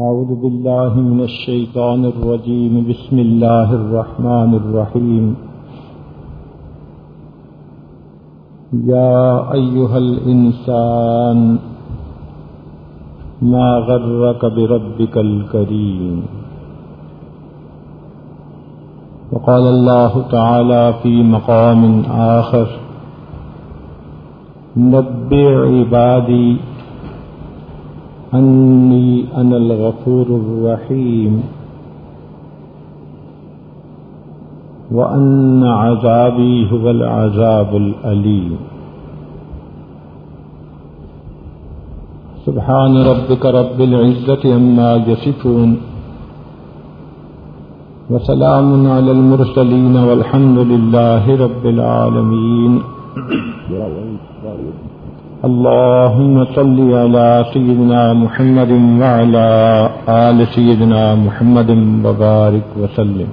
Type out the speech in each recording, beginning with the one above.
أعوذ بالله من الشيطان الرجيم. بسم الله الرحمن الرحيم. يا أيها الإنسان ما غرك بربك الكريم؟ وقال الله تعالى في مقام آخر نبع عبادي أني أنا الغفور الرحيم. وأن عذابي هو العذاب الأليم. سبحان ربك رب العزة عما يصفون. وسلام على المرسلين والحمد لله رب العالمين. اللهم صل على سيدنا محمد وعلى آل سيدنا محمد وبارك وسلم.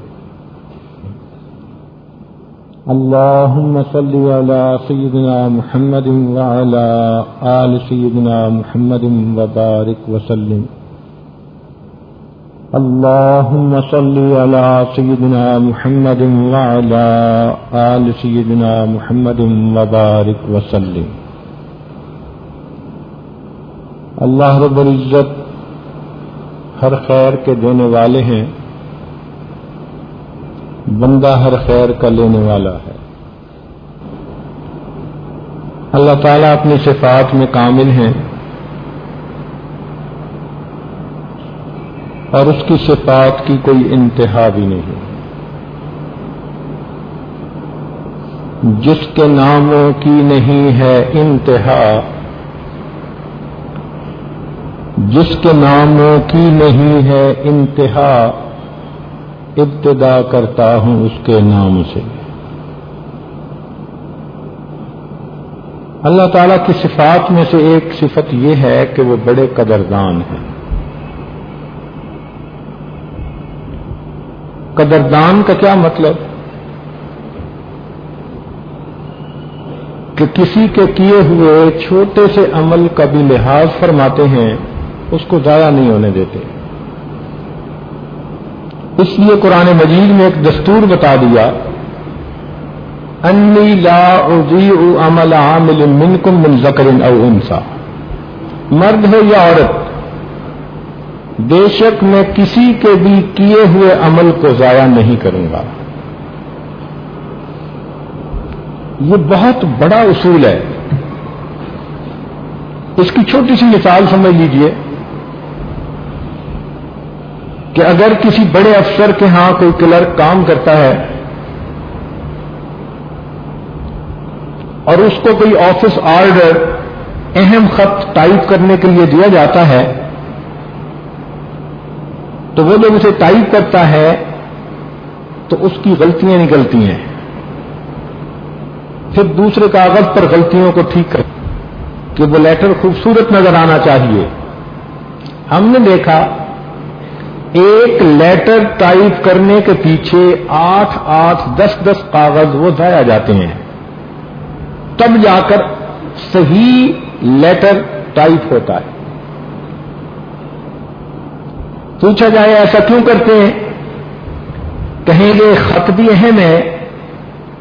اللهم صل على سيدنا محمد وعلى آل سيدنا محمد وبارك وسلم. اللهم صل على سيدنا محمد وعلى آل سيدنا محمد وبارك وسلم. اللہ رب العزت ہر خیر کے دینے والے ہیں۔ بندہ ہر خیر کا لینے والا ہے۔ اللہ تعالیٰ اپنی صفات میں کامل ہیں۔ اور اس کی صفات کی کوئی انتہا بھی نہیں۔ جس کے ناموں کی نہیں ہے انتہا جس کے ناموں کی نہیں ہے انتہا، ابتدا کرتا ہوں اس کے نام سے۔ اللہ تعالی کی صفات میں سے ایک صفت یہ ہے کہ وہ بڑے قدردان ہیں۔ قدردان کا کیا مطلب؟ کہ کسی کے کیے ہوئے چھوٹے سے عمل کا بھی لحاظ فرماتے ہیں۔ اس کو ضائع نہیں ہونے دیتے۔ اس لیے قرآن مجید میں ایک دستور بتا دیا انی لا عمل عامل منکم من ذکر او انسا مرد ہے یا عورت، بے شک میں کسی کے بھی کیے ہوئے عمل کو ضائع نہیں کروں گا۔ یہ بہت بڑا اصول ہے۔ اس کی چھوٹی سی مثال سمجھ لیجیے۔ کہ اگر کسی بڑے افسر کے ہاں کوئی کلرک کام کرتا ہے اور اس کو کوئی آفس آرڈر اہم خط ٹائپ کرنے کے لیے دیا جاتا ہے، تو وہ جب اسے ٹائپ کرتا ہے تو اس کی غلطیاں نکلتی ہیں۔ پھر دوسرے کاغذ پر غلطیوں کو ٹھیک کر کہ وہ لیٹر خوبصورت نظر آنا چاہیے۔ ہم نے دیکھا ایک لیٹر ٹائپ کرنے کے پیچھے آٹھ آٹھ دس دس کاغذ وہ ضائع جاتے ہیں۔ تب جا کر صحیح لیٹر ٹائپ ہوتا ہے۔ پوچھا جائے ایسا کیوں کرتے ہیں؟ کہیں گے خط بھی اہم ہے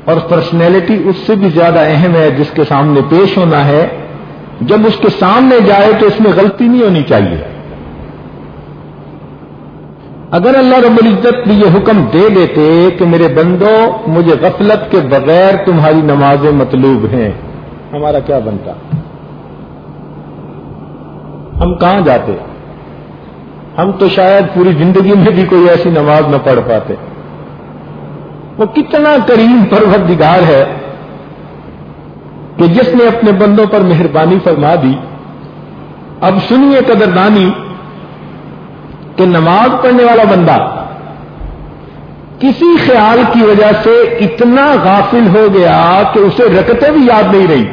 اور پرسنالٹی اس سے بھی زیادہ اہم ہے جس کے سامنے پیش ہونا ہے۔ جب اس کے سامنے جائے تو اس میں غلطی نہیں ہونی چاہیے۔ اگر اللہ رب العزت نے یہ حکم دے دیتے کہ میرے بندوں مجھے غفلت کے بغیر تمہاری نمازیں مطلوب ہیں، ہمارا کیا بنتا؟ ہم کہاں جاتے؟ ہم تو شاید پوری زندگی میں بھی کوئی ایسی نماز نہ پڑھ پاتے۔ وہ کتنا کریم پروردگار ہے کہ جس نے اپنے بندوں پر مہربانی فرما دی۔ اب سنیے قدردانی کہ نماز پڑھنے والا بندہ کسی خیال کی وجہ سے اتنا غافل ہو گیا کہ اسے رکتے بھی یاد نہیں رہی۔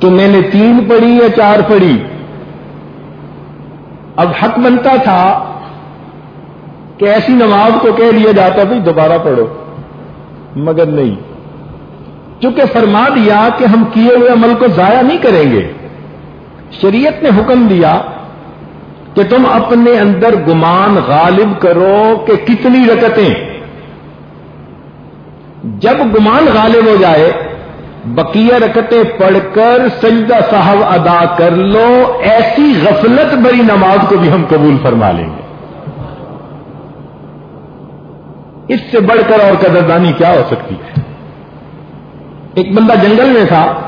کہ میں نے تین پڑھی یا چار پڑھی۔ اب حق بنتا تھا کہ ایسی نماز کو کہہ لیا جاتا بھائی دوبارہ پڑھو، مگر نہیں۔ چونکہ فرما دیا کہ ہم کیے ہوئے عمل کو ضائع نہیں کریں گے، شریعت نے حکم دیا کہ تم اپنے اندر گمان غالب کرو کہ کتنی رکتیں۔ جب گمان غالب ہو جائے، بقیہ رکتیں پڑھ کر سجدہ صاحب ادا کر لو، ایسی غفلت بری نماز کو بھی ہم قبول فرما لیں گے۔ اس سے بڑھ کر اور قدردانی کیا ہو سکتی ہے؟ ایک بندہ جنگل میں تھا۔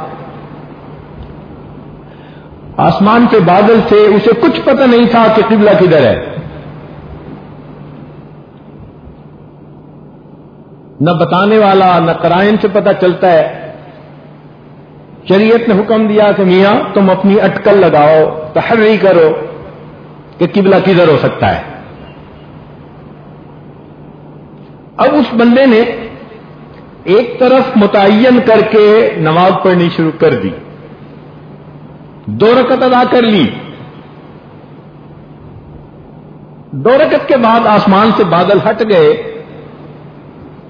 آسمان کے بادل سے اسے کچھ پتہ نہیں تھا کہ قبلہ کدھر ہے۔ نہ بتانے والا، نہ کرائن سے پتہ چلتا ہے۔ شریعت نے حکم دیا کہ میاں، تم اپنی اٹکل لگاؤ، تحری کرو کہ قبلہ کدھر ہو سکتا ہے۔ اب اس بندے نے ایک طرف متعین کر کے نماز پڑھنی شروع کر دی۔ دو رکت ادا کر لی۔ دو رکت کے بعد آسمان سے بادل ہٹ گئے۔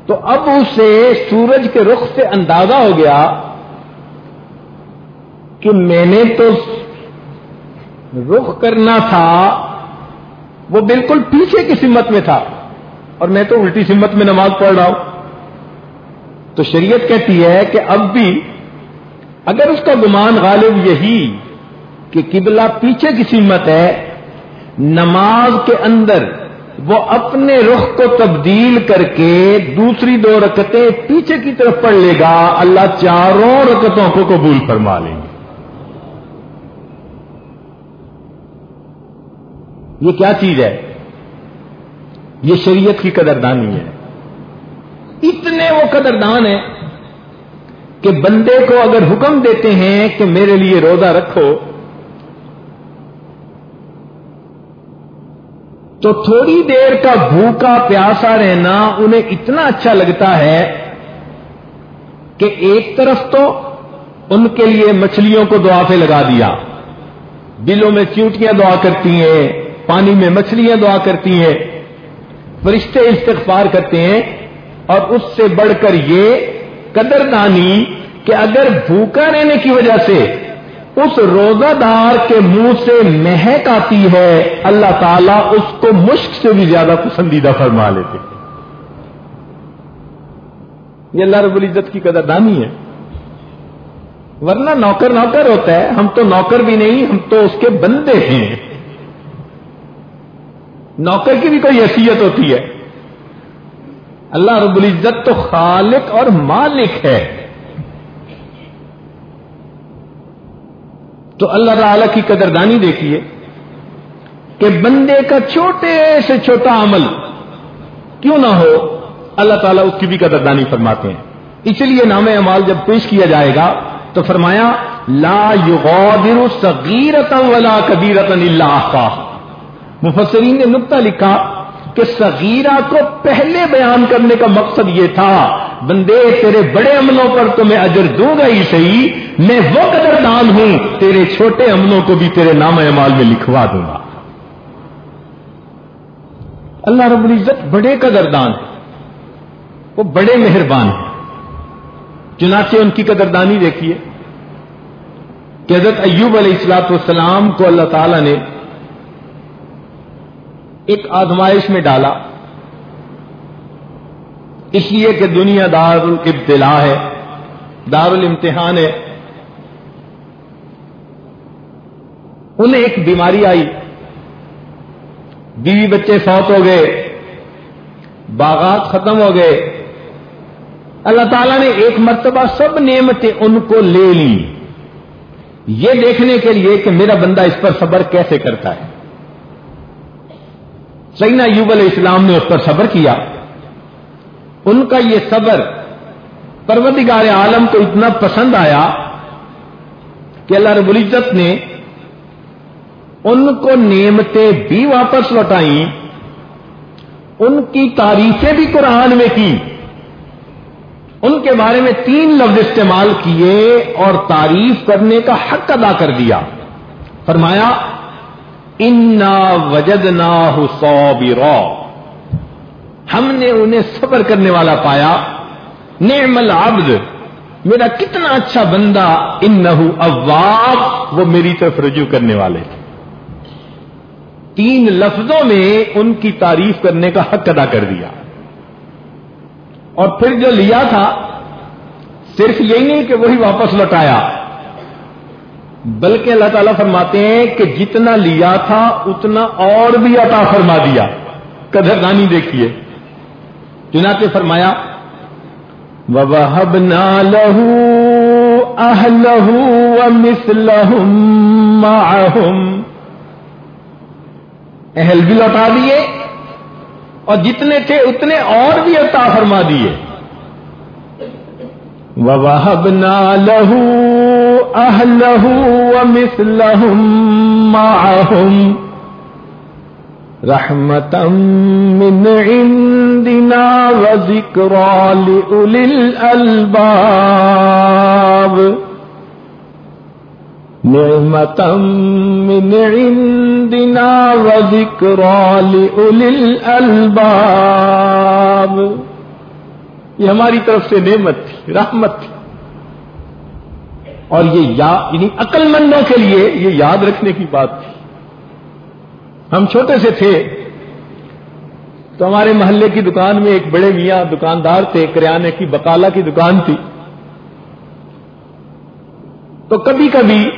تو اب اسے سورج کے رخ سے اندازہ ہو گیا کہ میں نے تو رخ کرنا تھا، وہ بالکل پیچھے کی سمت میں تھا۔ اور میں تو الٹی سمت میں نماز پڑھ رہا ہوں۔ تو شریعت کہتی ہے کہ اب بھی اگر اس کا گمان غالب یہی کہ قبلہ پیچھے کی سمت ہے، نماز کے اندر وہ اپنے رخ کو تبدیل کر کے دوسری دو رکتیں پیچھے کی طرف پڑھ لے گا، اللہ چاروں رکتوں کو قبول فرما لیں گے۔ یہ کیا چیز ہے؟ یہ شریعت کی قدردانی ہے۔ اتنے وہ قدردان ہیں کہ بندے کو اگر حکم دیتے ہیں کہ میرے لیے روزہ رکھو تو تھوڑی دیر کا بھوکا پیاسا رہنا انہیں اتنا اچھا لگتا ہے کہ ایک طرف تو ان کے لیے مچھلیوں کو دعا پہ لگا دیا، بلوں میں چیوٹیاں دعا کرتی ہیں، پانی میں مچھلیاں دعا کرتی ہیں، فرشتے استغفار کرتے ہیں، اور اس سے بڑھ کر یہ قدردانی کہ اگر بھوکا رہنے کی وجہ سے اس روزہ دار کے منہ سے مہک آتی ہے، اللہ تعالیٰ اس کو مشک سے بھی زیادہ پسندیدہ فرما لیتے یہ اللہ رب العزت کی قدردانی ہے۔ ورنہ نوکر نوکر ہوتا ہے، ہم تو نوکر بھی نہیں، ہم تو اس کے بندے ہیں۔ نوکر کی بھی کوئی حیثیت ہوتی ہے۔ اللہ رب العزت تو خالق اور مالک ہے۔ تو اللہ تعالی کی قدردانی دیکھیے کہ بندے کا چھوٹے سے چھوٹا عمل کیوں نہ ہو، اللہ تعالیٰ اس کی بھی قدردانی فرماتے ہیں۔ اس لیے نام امال جب پیش کیا جائے گا تو فرمایا، لا یغادر صغیرتا ولا کبیرتا اللہ مفسرین نے نقطہ لکھا کہ صغیرہ کو پہلے بیان کرنے کا مقصد یہ تھا بندے، تیرے بڑے عملوں پر تو میں اجر دوں گا ہی صحیح، میں وہ قدردان ہوں، تیرے چھوٹے عملوں کو بھی تیرے نام اعمال میں لکھوا دوں گا۔ اللہ رب العزت بڑے قدردان ہے وہ بڑے مہربان ہیں۔ چنانچہ ان کی قدردانی دیکھیے کہ حضرت ایوب علیہ السلاط والسلام کو اللہ تعالی نے ایک آزمائش میں ڈالا۔ اس لیے کہ دنیا دار الابتلا ہے دار الامتحان ہے۔ انہیں ایک بیماری آئی۔ بیوی بچے فوت ہو گئے۔ باغات ختم ہو گئے۔ اللہ تعالیٰ نے ایک مرتبہ سب نعمتیں ان کو لے لی یہ دیکھنے کے لیے کہ میرا بندہ اس پر صبر کیسے کرتا ہے۔ سینا یوب علیہ السلام نے اس پر صبر کیا۔ ان کا یہ صبر پروردگار عالم کو اتنا پسند آیا کہ اللہ رب العزت نے ان کو نعمتیں بھی واپس لوٹائیں، ان کی تعریفیں بھی قرآن میں کی، ان کے بارے میں تین لفظ استعمال کیے اور تعریف کرنے کا حق ادا کر دیا۔ فرمایا، انا وجد نا ہم نے انہیں صبر کرنے والا پایا۔ نعم العبد، میرا کتنا اچھا بندہ ان اواب، وہ میری طرف رجوع کرنے والے۔ تھے تین لفظوں میں ان کی تعریف کرنے کا حق ادا کر دیا۔ اور پھر جو لیا تھا، صرف یہی نہیں کہ وہی واپس لوٹایا۔ بلکہ اللہ تعالیٰ فرماتے ہیں کہ جتنا لیا تھا، اتنا اور بھی عطا فرما دیا۔ قدردانی دیکھیے۔ چنانچہ فرمایا، وَوَهَبْنَا لَهُ أَهْلَهُ وَمِثْلَهُمْ مَعَهُمْ۔ اہل بھی لوٹا دیے اور جتنے تھے اتنے اور بھی عطا فرما دیے۔ وَوَهَبْنَا لَهُ أَهْلَهُ وَمِثْلَهُمْ مَعَهُمْ۔ رحمة من عندنا وذكرى لأولي الألباب. نعمة من عندنا وذكرى لأولي الألباب. یہ ہماری طرف سے نعمت تھی، رحمت تھی. اور یہ یاد یعنی عقل مندوں کے لیے یہ یاد رکھنے کی بات تھی. ہم چھوٹے سے تھے تو ہمارے محلے کی دکان میں ایک بڑے میاں دکاندار تھے، کریانے کی بکالا کی دکان تھی۔ تو کبھی کبھی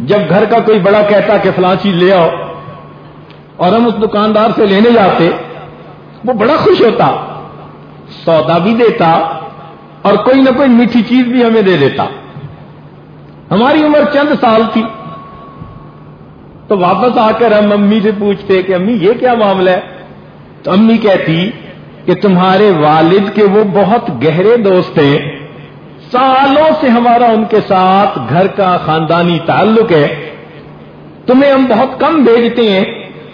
جب گھر کا کوئی بڑا کہتا کہ فلاں چیز لے آؤ اور ہم اس دکاندار سے لینے جاتے، وہ بڑا خوش ہوتا، سودا بھی دیتا اور کوئی نہ کوئی میٹھی چیز بھی ہمیں دے دیتا۔ ہماری عمر چند سال تھی۔ تو واپس آ کر ہم امی سے پوچھتے کہ امی یہ کیا معاملہ ہے؟ تو امی کہتی کہ تمہارے والد کے وہ بہت گہرے دوست ہیں۔ سالوں سے ہمارا ان کے ساتھ گھر کا خاندانی تعلق ہے۔ تمہیں ہم بہت کم بھیجتے ہیں۔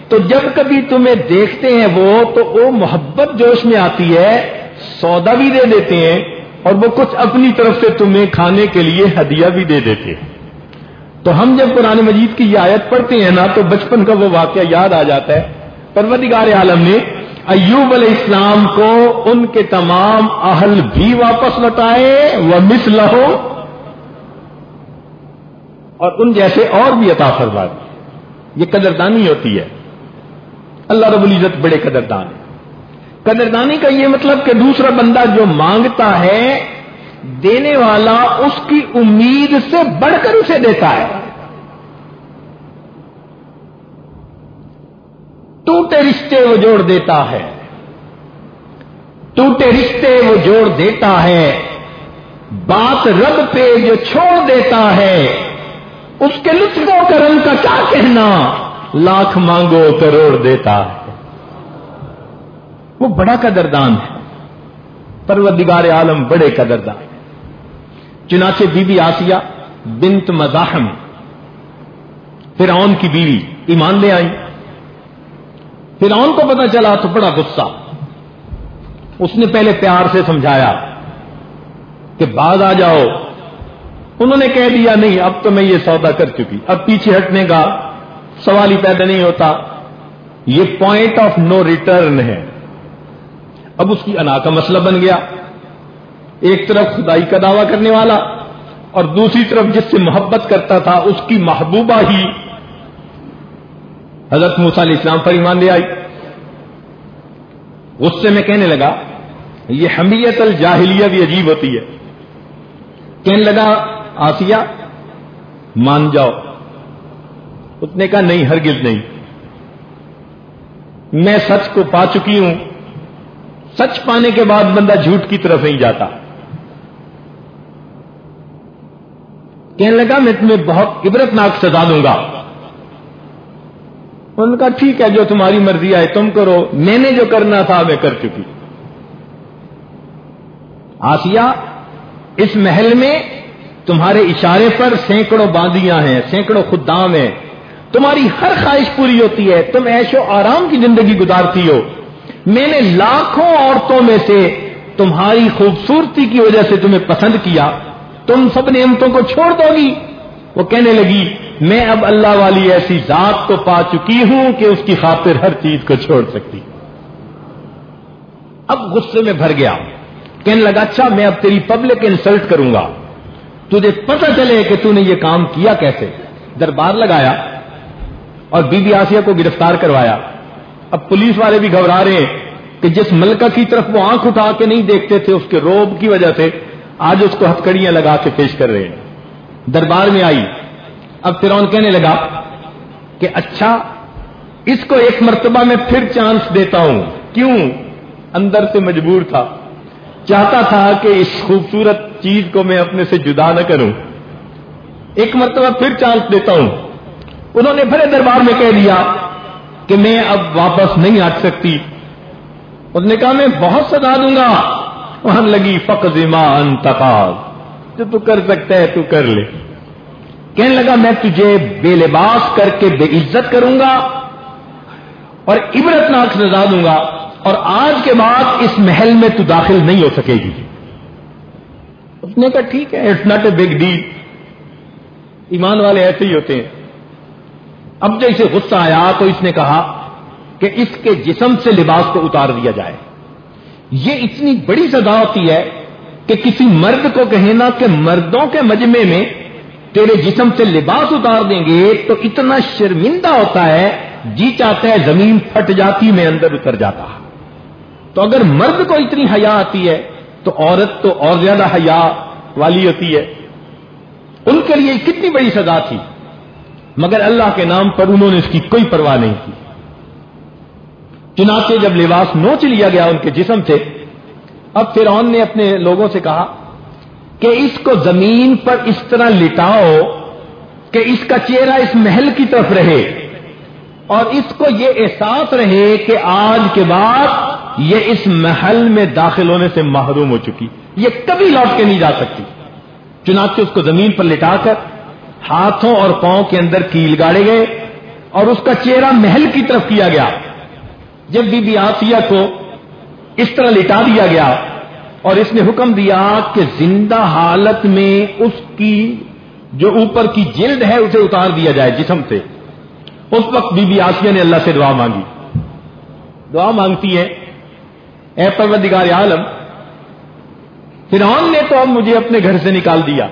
تو جب کبھی تمہیں دیکھتے ہیں وہ، تو وہ محبت جوش میں آتی ہے، سودا بھی دے دیتے ہیں اور وہ کچھ اپنی طرف سے تمہیں کھانے کے لیے ہدیہ بھی دے دیتے ہیں۔ تو ہم جب قرآن مجید کی یہ آیت پڑھتے ہیں نا تو بچپن کا وہ واقعہ یاد آ جاتا ہے۔ پروردگار عالم نے ایوب علیہ السلام کو ان کے تمام اہل بھی واپس لوٹائے وہ مس لہو اور ان جیسے اور بھی عطا فرما دی یہ قدردانی ہوتی ہے۔ اللہ رب العزت بڑے قدردان ہے قدردانی کا یہ مطلب کہ دوسرا بندہ جو مانگتا ہے دینے والا اس کی امید سے بڑھ کر اسے دیتا ہے۔ ٹوٹے رشتے وہ جوڑ دیتا ہے۔ ٹوٹے رشتے وہ جوڑ دیتا ہے۔ بات رب پہ جو چھوڑ دیتا ہے۔ اس کے لطف و کرم کا کیا کہنا؟ لاکھ مانگو کروڑ دیتا ہے۔ وہ بڑا قدردان ہے۔ پروردگار عالم بڑے قدردان۔ چنانچہ بی بی آسیہ بنت مزاحم، فرعون کی بیوی، ایمان لے آئی فرعون کو پتا چلا تو بڑا غصہ۔ اس نے پہلے پیار سے سمجھایا کہ بعد آ جاؤ۔ انہوں نے کہہ دیا، نہیں، اب تو میں یہ سودا کر چکی۔ اب پیچھے ہٹنے کا سوال ہی پیدا نہیں ہوتا۔ یہ پوائنٹ آف نو ریٹرن ہے۔ اب اس کی انا کا مسئلہ بن گیا۔ ایک طرف خدائی کا دعویٰ کرنے والا اور دوسری طرف جس سے محبت کرتا تھا اس کی محبوبہ ہی حضرت موسا علیہ السلام پر ایمان لے آئی۔ غصے میں کہنے لگا، یہ حمیت الجاہلیہ بھی عجیب ہوتی ہے۔ کہنے لگا، آسیہ، مان جاؤ۔ اس نے کہا نہیں، ہرگز نہیں۔ میں سچ کو پا چکی ہوں۔ سچ پانے کے بعد بندہ جھوٹ کی طرف نہیں جاتا۔ کہنے لگا، میں تمہیں بہت عبرت ناک سزا دوں گا۔ ان کا ٹھیک ہے، جو تمہاری مرضی آئے تم کرو۔ میں نے جو کرنا تھا، میں کر چکی۔ آسیا اس محل میں تمہارے اشارے پر سینکڑوں باندیاں ہیں، سینکڑوں خدام ہیں۔ تمہاری ہر خواہش پوری ہوتی ہے۔ تم ایش و آرام کی زندگی گزارتی ہو۔ میں نے لاکھوں عورتوں میں سے تمہاری خوبصورتی کی وجہ سے تمہیں پسند کیا۔ تم سب نعمتوں کو چھوڑ دو گی۔ وہ کہنے لگی، میں اب اللہ والی ایسی ذات کو پا چکی ہوں کہ اس کی خاطر ہر چیز کو چھوڑ سکتی۔ اب غصے میں بھر گیا۔ کہنے لگا اچھا میں اب تیری پبلک انسلٹ کروں گا۔ تجھے پتہ چلے کہ تو نے یہ کام کیا کیسے؟ دربار لگایا اور بی بی آسیہ کو گرفتار کروایا۔ اب پولیس والے بھی گھبرا رہے ہیں کہ جس ملکہ کی طرف وہ آنکھ اٹھا کے نہیں دیکھتے تھے، اس کے روب کی وجہ سے آج اس کو ہتکڑیاں لگا کے پیش کر رہے ہیں۔ دربار میں آئی۔ اب فرون کہنے لگا کہ اچھا اس کو ایک مرتبہ میں پھر چانس دیتا ہوں۔ کیوں؟ اندر سے مجبور تھا۔ چاہتا تھا کہ اس خوبصورت چیز کو میں اپنے سے جدا نہ کروں۔ ایک مرتبہ پھر چانس دیتا ہوں۔ انہوں نے بھرے دربار میں کہہ دیا کہ میں اب واپس نہیں ہٹ سکتی۔ اس نے کہا، میں بہت سزا دوں گا۔ وہاں لگی فقض انتقال جو تو کر سکتا ہے تو کر لے۔ کہنے لگا، میں تجھے بے لباس کر کے بے عزت کروں گا اور عبرت ناک سزا دوں گا اور آج کے بعد اس محل میں تو داخل نہیں ہو سکے گی۔ اس نے کہا، ٹھیک ہے it's not a big deal ایمان والے ایسے ہی ہوتے ہیں۔ اب جو اسے غصہ آیا تو اس نے کہا کہ اس کے جسم سے لباس کو اتار دیا جائے۔ یہ اتنی بڑی سزا ہوتی ہے کہ کسی مرد کو کہنا کہ مردوں کے مجمے میں تیرے جسم سے لباس اتار دیں گے تو اتنا شرمندہ ہوتا ہے جی چاہتا ہے زمین پھٹ جاتی، میں اندر اتر جاتا۔ تو اگر مرد کو اتنی حیا آتی ہے، تو عورت تو اور زیادہ حیا والی ہوتی ہے۔ ان کے لیے کتنی بڑی سزا تھی۔ مگر اللہ کے نام پر انہوں نے اس کی کوئی پرواہ نہیں کی۔ چنانچہ جب لباس نوچ لیا گیا، ان کے جسم سے، اب فرعون نے اپنے لوگوں سے کہا کہ اس کو زمین پر اس طرح لٹاؤ کہ اس کا چہرہ اس محل کی طرف رہے اور اس کو یہ احساس رہے کہ آج کے بعد یہ اس محل میں داخل ہونے سے محروم ہو چکی۔ یہ کبھی لوٹ کے نہیں جا سکتی۔ چنانچہ اس کو زمین پر لٹا کر ہاتھوں اور پاؤں کے اندر کیل گاڑے گئے اور اس کا چہرہ محل کی طرف کیا گیا۔ جب بی بی آسیہ کو اس طرح لٹا دیا گیا اور اس نے حکم دیا کہ زندہ حالت میں اس کی جو اوپر کی جلد ہے اسے اتار دیا جائے جسم سے۔ اس وقت بی بی آسیہ نے اللہ سے دعا مانگی۔ دعا مانگتی ہے، اے پروردگار عالم، فرعون نے تو اب مجھے اپنے گھر سے نکال دیا۔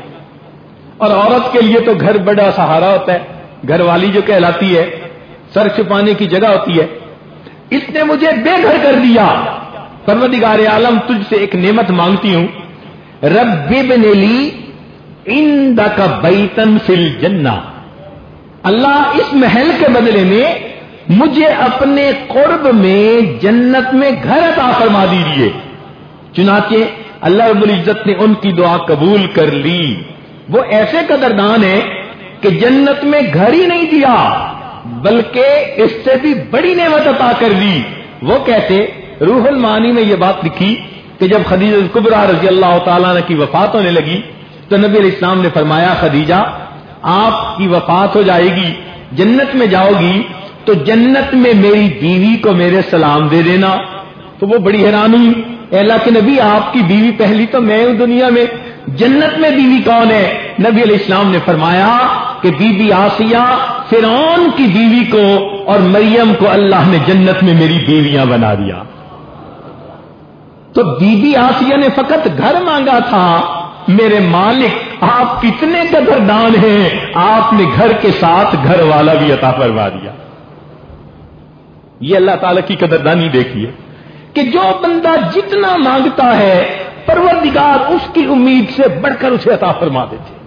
اور عورت کے لیے تو گھر بڑا سہارا ہوتا ہے، گھر والی جو کہلاتی ہے، سر چھپانے کی جگہ ہوتی ہے۔ اس نے مجھے بے گھر کر دیا۔ پروردگار عالم، تجھ سے ایک نعمت مانگتی ہوں۔ رب نے لی ان کا بیتن فل جنا اللہ اس محل کے بدلے میں مجھے اپنے قرب میں جنت میں گھر عطا فرما دیجیے۔ چنانچہ اللہ رب العزت نے ان کی دعا قبول کر لی۔ وہ ایسے قدردان ہیں کہ جنت میں گھر ہی نہیں دیا۔ بلکہ اس سے بھی بڑی نعمت عطا کر دی۔ وہ کہتے، روح المانی میں یہ بات لکھی کہ جب خدیجہ قبرا رضی اللہ تعالیٰ کی وفات ہونے لگی، تو نبی علیہ السلام نے فرمایا، خدیجہ، آپ کی وفات ہو جائے گی، جنت میں جاؤ گی، تو جنت میں میری بیوی کو میرے سلام دے دینا۔ تو وہ بڑی حیران ہوئی اللہ کے نبی، آپ کی بیوی پہلی تو میں ہوں دنیا میں۔ جنت میں بیوی کون ہے؟ نبی علیہ السلام نے فرمایا کہ بی بی آسیہ، فرعون کی بیوی کو اور مریم کو اللہ نے جنت میں میری بیویاں بنا دیا۔ تو بی بی آسیہ نے فقط گھر مانگا تھا۔ میرے مالک، آپ کتنے قدردان ہیں۔ آپ نے گھر کے ساتھ گھر والا بھی عطا فرما دیا۔ یہ اللہ تعالی کی قدردانی دیکھیے کہ جو بندہ جتنا مانگتا ہے پروردگار اس کی امید سے بڑھ کر اسے عطا فرما دیتے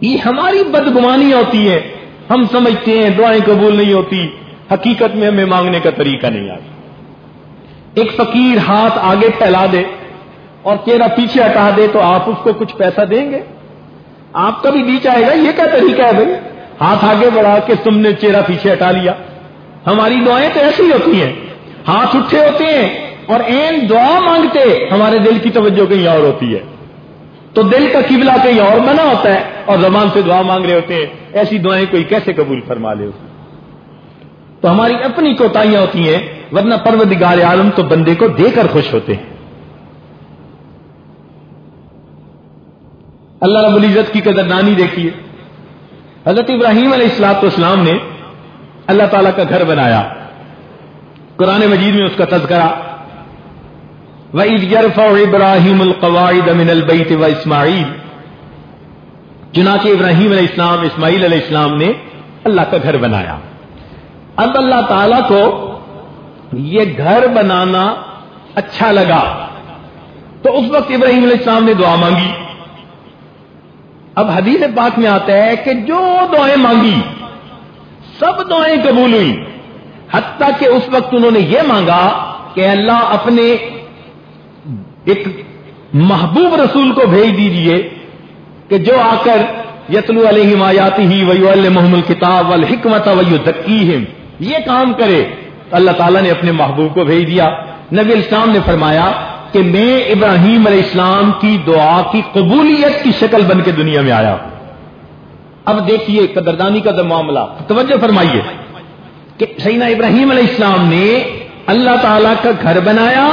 یہ ہماری بدگمانی ہوتی ہے۔ ہم سمجھتے ہیں دعائیں قبول نہیں ہوتی۔ حقیقت میں ہمیں مانگنے کا طریقہ نہیں آتا۔ ایک فقیر ہاتھ آگے پھیلا دے اور چہرہ پیچھے ہٹا دے تو آپ اس کو کچھ پیسہ دیں گے۔ آپ کا بھی بیچ آئے گا؟ یہ کیا طریقہ ہے بھائی؟ ہاتھ آگے بڑھا کے تم نے چہرہ پیچھے ہٹا لیا۔ ہماری دعائیں تو ایسی ہوتی ہیں۔ ہاتھ اٹھے ہوتے ہیں۔ اور این دعا مانگتے، ہمارے دل کی توجہ کہیں اور ہوتی ہے۔ تو دل کا قبلہ کہیں اور بنا ہوتا ہے اور زبان سے دعا مانگ رہے ہوتے ہیں۔ ایسی دعائیں کوئی کیسے قبول فرما لے اسے؟ تو ہماری اپنی کوتاہیاں ہوتی ہیں، ورنہ پروردگار عالم تو بندے کو دے کر خوش ہوتے ہیں۔ اللہ رب العزت کی قدردانی دیکھیے۔ حضرت ابراہیم علیہ السلاط اسلام نے اللہ تعالی کا گھر بنایا۔ قرآن مجید میں اس کا تذکرہ وَإِذْ يَرْفَعُ إِبْرَاهِيمُ الْقَوَاعِدَ مِنَ الْبَيْتِ وَإِسْمَعِيلِ چنانچہ ابراہیم علیہ السلام اسماعیل علیہ السلام نے اللہ کا گھر بنایا۔ اب اللہ تعالی کو یہ گھر بنانا اچھا لگا۔ تو اس وقت ابراہیم علیہ السلام نے دعا مانگی۔ اب حدیث پاک میں آتا ہے کہ جو دعائیں مانگی، سب دعائیں قبول ہوئی۔ حتیٰ کہ اس وقت انہوں نے یہ مانگا کہ اللہ اپنے ایک محبوب رسول کو بھیج دیجیے کہ جو آ کر یتلو علیہ مایاتی ہی ویو محمد کتاب الحکمت ویو یہ کام کرے، اللہ تعالیٰ نے اپنے محبوب کو بھیج دیا۔ نبی السلام نے فرمایا کہ میں ابراہیم علیہ السلام کی دعا کی قبولیت کی شکل بن کے دنیا میں آیا اب دیکھیے قدردانی کا معاملہ، توجہ فرمائیے کہ سینا ابراہیم علیہ السلام نے اللہ تعالی کا گھر بنایا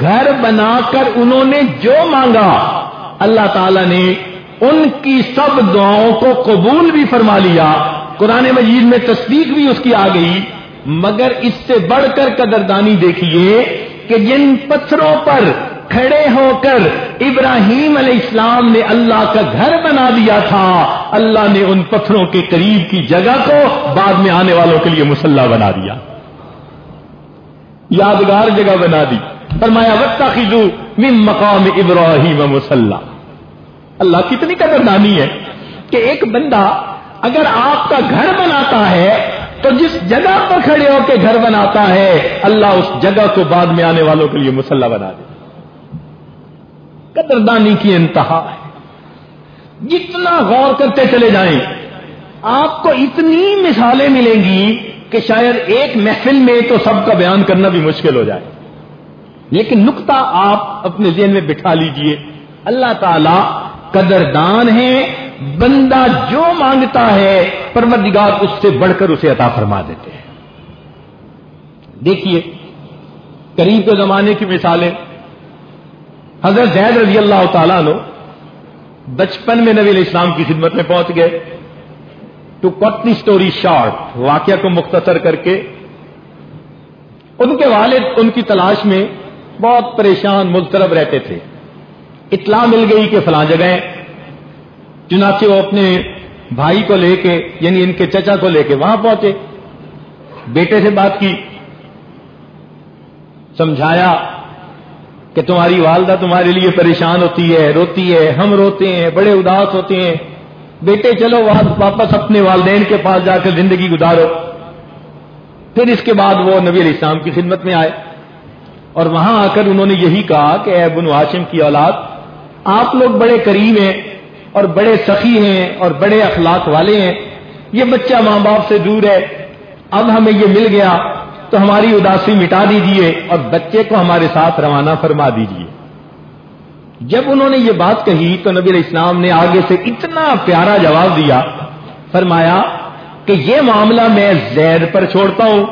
گھر بنا کر انہوں نے جو مانگا، اللہ تعالی نے ان کی سب دعاؤں کو قبول بھی فرما لیا۔ قرآن مجید میں تصدیق بھی اس کی آ گئی۔ مگر اس سے بڑھ کر قدردانی دیکھیے کہ جن پتھروں پر کھڑے ہو کر ابراہیم علیہ السلام نے اللہ کا گھر بنا دیا تھا، اللہ نے ان پتھروں کے قریب کی جگہ کو بعد میں آنے والوں کے لیے مسلح بنا دیا۔ یادگار جگہ بنا دی۔ فرمایا وقت خیزو من مقام ابراہیم مسلح اللہ کتنی قدردانی ہے کہ ایک بندہ اگر آپ کا گھر بناتا ہے تو جس جگہ پر کھڑے ہو کے گھر بناتا ہے، اللہ اس جگہ کو بعد میں آنے والوں کے لیے مسلح بنا دے۔ قدردانی کی انتہا ہے۔ جتنا غور کرتے چلے جائیں، آپ کو اتنی مثالیں ملیں گی کہ شاید ایک محفل میں تو سب کا بیان کرنا بھی مشکل ہو جائے۔ لیکن نقطہ آپ اپنے ذہن میں بٹھا لیجیے۔ اللہ تعالی قدردان ہے، بندہ جو مانگتا ہے، پروردگار اس سے بڑھ کر اسے عطا فرما دیتے ہیں۔ دیکھیے، قریب کے زمانے کی مثالیں۔ حضرت زید رضی اللہ تعالیٰ نو بچپن میں نبی علیہ السلام کی خدمت میں پہنچ گئے۔ To cut the story short, واقعہ کو مختصر کر کے، ان کے والد ان کی تلاش میں بہت پریشان ملترب رہتے تھے۔ اطلاع مل گئی کہ فلاں جگہ چنانچہ وہ اپنے بھائی کو لے کے یعنی ان کے چچا کو لے کے وہاں پہنچے۔ بیٹے سے بات کی۔ سمجھایا کہ تمہاری والدہ تمہارے لیے پریشان ہوتی ہے، روتی ہے۔ ہم روتے ہیں، بڑے اداس ہوتے ہیں۔ بیٹے، چلو واپس اپنے والدین کے پاس جا کر زندگی گزارو۔ پھر اس کے بعد وہ نبی علیہ السلام کی خدمت میں آئے۔ اور وہاں آ کر انہوں نے یہی کہا کہ اے بن ہاشم کی اولاد، آپ لوگ بڑے قریب ہیں اور بڑے سخی ہیں اور بڑے اخلاق والے ہیں۔ یہ بچہ ماں باپ سے دور ہے۔ اب ہمیں یہ مل گیا، تو ہماری اداسی مٹا دیجیے اور بچے کو ہمارے ساتھ روانہ فرما دیجیے جب انہوں نے یہ بات کہی، تو نبی علیہ السلام نے آگے سے اتنا پیارا جواب دیا، فرمایا کہ یہ معاملہ میں زید پر چھوڑتا ہوں۔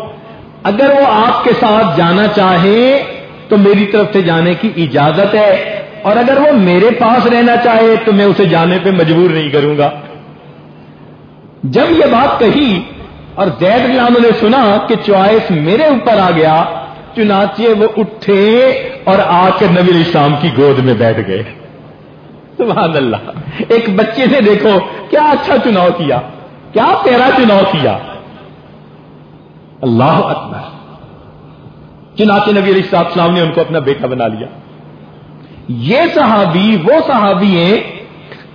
اگر وہ آپ کے ساتھ جانا چاہے تو میری طرف سے جانے کی اجازت ہے اور اگر وہ میرے پاس رہنا چاہے تو میں اسے جانے پہ مجبور نہیں کروں گا۔ جب یہ بات کہی اور زید غلام نے سنا کہ چوائس میرے اوپر آ گیا، چنانچہ وہ اٹھے اور آ کے نبی السلام کی گود میں بیٹھ گئے۔ سبحان اللہ، ایک بچے سے دیکھو، کیا اچھا چناؤ کیا کیا پیرا چناؤ کیا۔ اللہ اکبر۔ چنانچہ نبی علیہ السلام نے ان کو اپنا بیٹا بنا لیا۔ یہ صحابی، وہ صحابی ہیں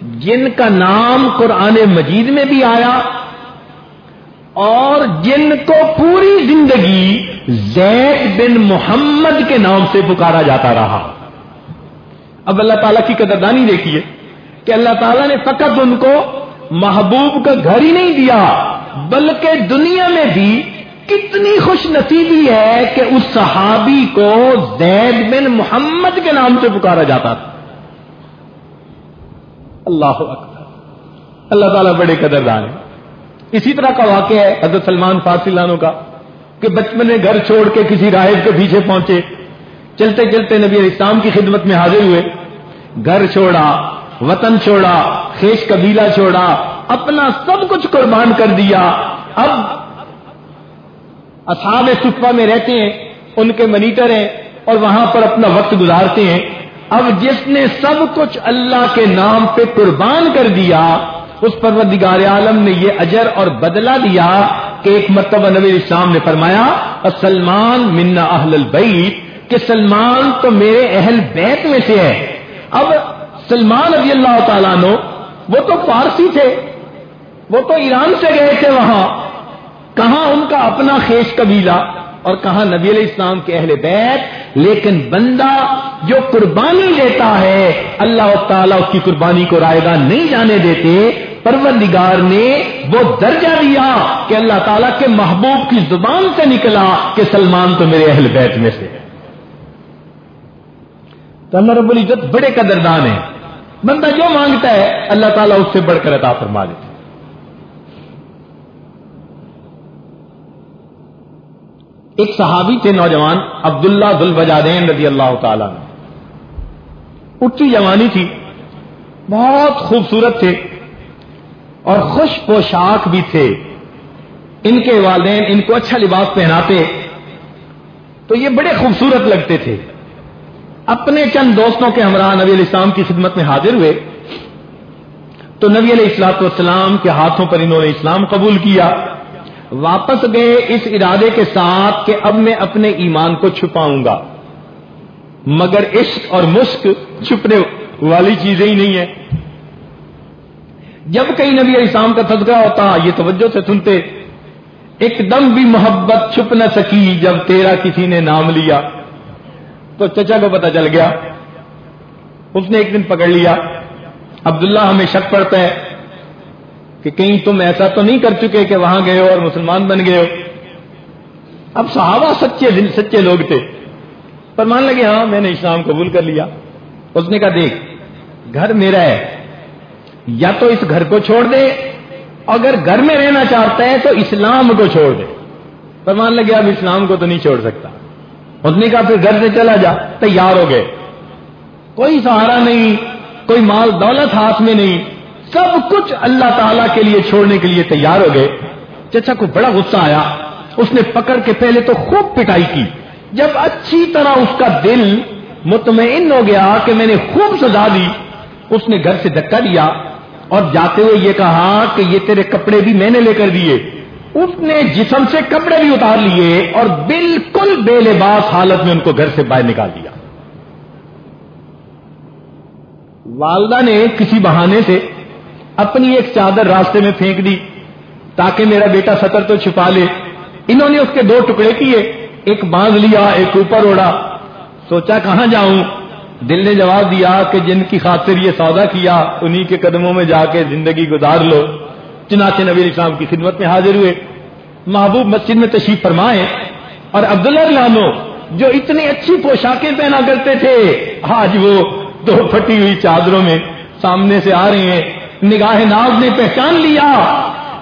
جن کا نام قرآن مجید میں بھی آیا اور جن کو پوری زندگی زید بن محمد کے نام سے پکارا جاتا رہا۔ اب اللہ تعالیٰ کی قدردانی دیکھیے کہ اللہ تعالیٰ نے فقط ان کو محبوب کا گھر ہی نہیں دیا، بلکہ دنیا میں بھی کتنی خوش نصیبی ہے کہ اس صحابی کو زید بن محمد کے نام سے پکارا جاتا تھا۔ اللہ اکبر۔ اللہ تعالیٰ بڑے قدردان ہے اسی طرح کا واقعہ ہے حضرت سلمان فارسی لانوں کا، کہ بچپن میں گھر چھوڑ کے کسی راہب کے پیچھے پہنچے۔ چلتے چلتے نبی علیہ السلام کی خدمت میں حاضر ہوئے۔ گھر چھوڑا، وطن چھوڑا، خیش قبیلہ چھوڑا، اپنا سب کچھ قربان کر دیا۔ اب اصحاب صفا میں رہتے ہیں، ان کے منیٹر ہیں اور وہاں پر اپنا وقت گزارتے ہیں۔ اب جس نے سب کچھ اللہ کے نام پہ قربان کر دیا، اس پروردگار عالم نے یہ اجر اور بدلہ دیا کہ ایک مرتبہ نبی اسلام نے فرمایا سلمان منا اہل البیت، کہ سلمان تو میرے اہل بیت میں سے ہے۔ اب سلمان رضی اللہ تعالیٰ نو وہ تو فارسی تھے، وہ تو ایران سے گئے تھے وہاں۔ کہاں ان کا اپنا خیش قبیلہ اور کہاں نبی علیہ السلام کے اہل بیت؟ لیکن بندہ جو قربانی دیتا ہے، اللہ تعالیٰ اس کی قربانی کو رائے گا نہیں جانے دیتے۔ پروردگار نے وہ درجہ دیا کہ اللہ تعالیٰ کے محبوب کی زبان سے نکلا کہ سلمان تو میرے اہل بیت میں سے ہے۔ تو اللہ رب العزت بڑے قدردان ہیں۔ بندہ جو مانگتا ہے، اللہ تعالیٰ اس سے بڑھ کر عطا فرما دیتا ایک صحابی تھے نوجوان، عبداللہ دل رضی اللہ تعالی اٹھی جوانی تھی، بہت خوبصورت تھے اور خوش پوشاک بھی تھے۔ ان کے والدین ان کو اچھا لباس پہناتے، تو یہ بڑے خوبصورت لگتے تھے۔ اپنے چند دوستوں کے ہمراہ نبی علیہ السلام کی خدمت میں حاضر ہوئے۔ تو نبی علیہ السلاط والسلام کے ہاتھوں پر انہوں نے اسلام قبول کیا۔ واپس گئے اس ارادے کے ساتھ کہ اب میں اپنے ایمان کو چھپاؤں گا۔ مگر عشق اور مشک چھپنے والی چیزیں ہی نہیں ہے جب کئی نبی اسلام کا تذکرہ ہوتا، یہ توجہ سے سنتے، ایک دم بھی محبت چھپ نہ سکی جب تیرا کسی نے نام لیا۔ تو چچا کو پتا چل گیا، اس نے ایک دن پکڑ لیا۔ عبداللہ ہمیں شک پڑتا ہے۔ کہ کہیں تم ایسا تو نہیں کر چکے کہ وہاں گئے ہو اور مسلمان بن گئے ہو۔ اب صحابہ سچے دل سچے لوگ تھے۔ پر مان لگے ہاں میں نے اسلام قبول کر لیا۔ اس نے کہا، دیکھ، گھر میرا ہے۔ یا تو اس گھر کو چھوڑ دے۔ اگر گھر میں رہنا چاہتا ہے تو اسلام کو چھوڑ دے۔ پر مان لگے، اب اسلام کو تو نہیں چھوڑ سکتا۔ اس نے کہا، پھر گھر سے چلا جا، تیار ہو گئے۔ کوئی سہارا نہیں، کوئی مال دولت ہاتھ میں نہیں۔ سب کچھ اللہ تعالی کے لیے چھوڑنے کے لیے تیار ہو گئے۔ چچا کو بڑا غصہ آیا۔ اس نے پکڑ کے پہلے تو خوب پٹائی کی۔ جب اچھی طرح اس کا دل مطمئن ہو گیا کہ میں نے خوب سزا دی، اس نے گھر سے دھکا دیا اور جاتے ہوئے یہ کہا کہ یہ تیرے کپڑے بھی میں نے لے کر دیے۔ اس نے جسم سے کپڑے بھی اتار لیے اور بالکل بے لباس حالت میں ان کو گھر سے باہر نکال دیا۔ والدہ نے کسی بہانے سے اپنی ایک چادر راستے میں پھینک دی تاکہ میرا بیٹا سطر تو چھپا لے۔ انہوں نے اس کے دو ٹکڑے کیے۔ ایک باندھ لیا، ایک اوپر اڑا سوچا کہاں جاؤں؟ دل نے جواب دیا کہ جن کی خاطر یہ سودا کیا، انہی کے قدموں میں جا کے زندگی گزار لو۔ چنانچہ نبی اسلام کی خدمت میں حاضر ہوئے۔ محبوب مسجد میں تشریف فرمائے۔ اور عبداللہ لانو جو اتنی اچھی پوشاکیں پہنا کرتے تھے، آج وہ دو پھٹی ہوئی چادروں میں سامنے سے آ رہے ہیں۔ نگاہ ناز نے پہچان لیا۔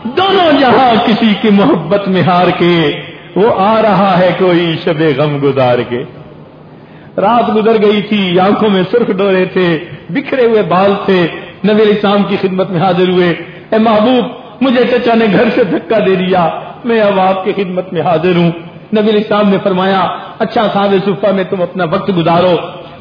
دونوں جہاں کسی کی محبت میں ہار کے وہ آ رہا ہے کوئی شب غم گزار کے۔ رات گزر گئی تھی، آنکھوں میں سرخ ڈورے تھے، بکھرے ہوئے بال تھے۔ نبی اسلام کی خدمت میں حاضر ہوئے۔ اے محبوب، مجھے چچا نے گھر سے دھکا دے دیا۔ میں اب آپ کی خدمت میں حاضر ہوں۔ نبی اسلام نے فرمایا اچھا صاحب صفا میں تم اپنا وقت گزارو۔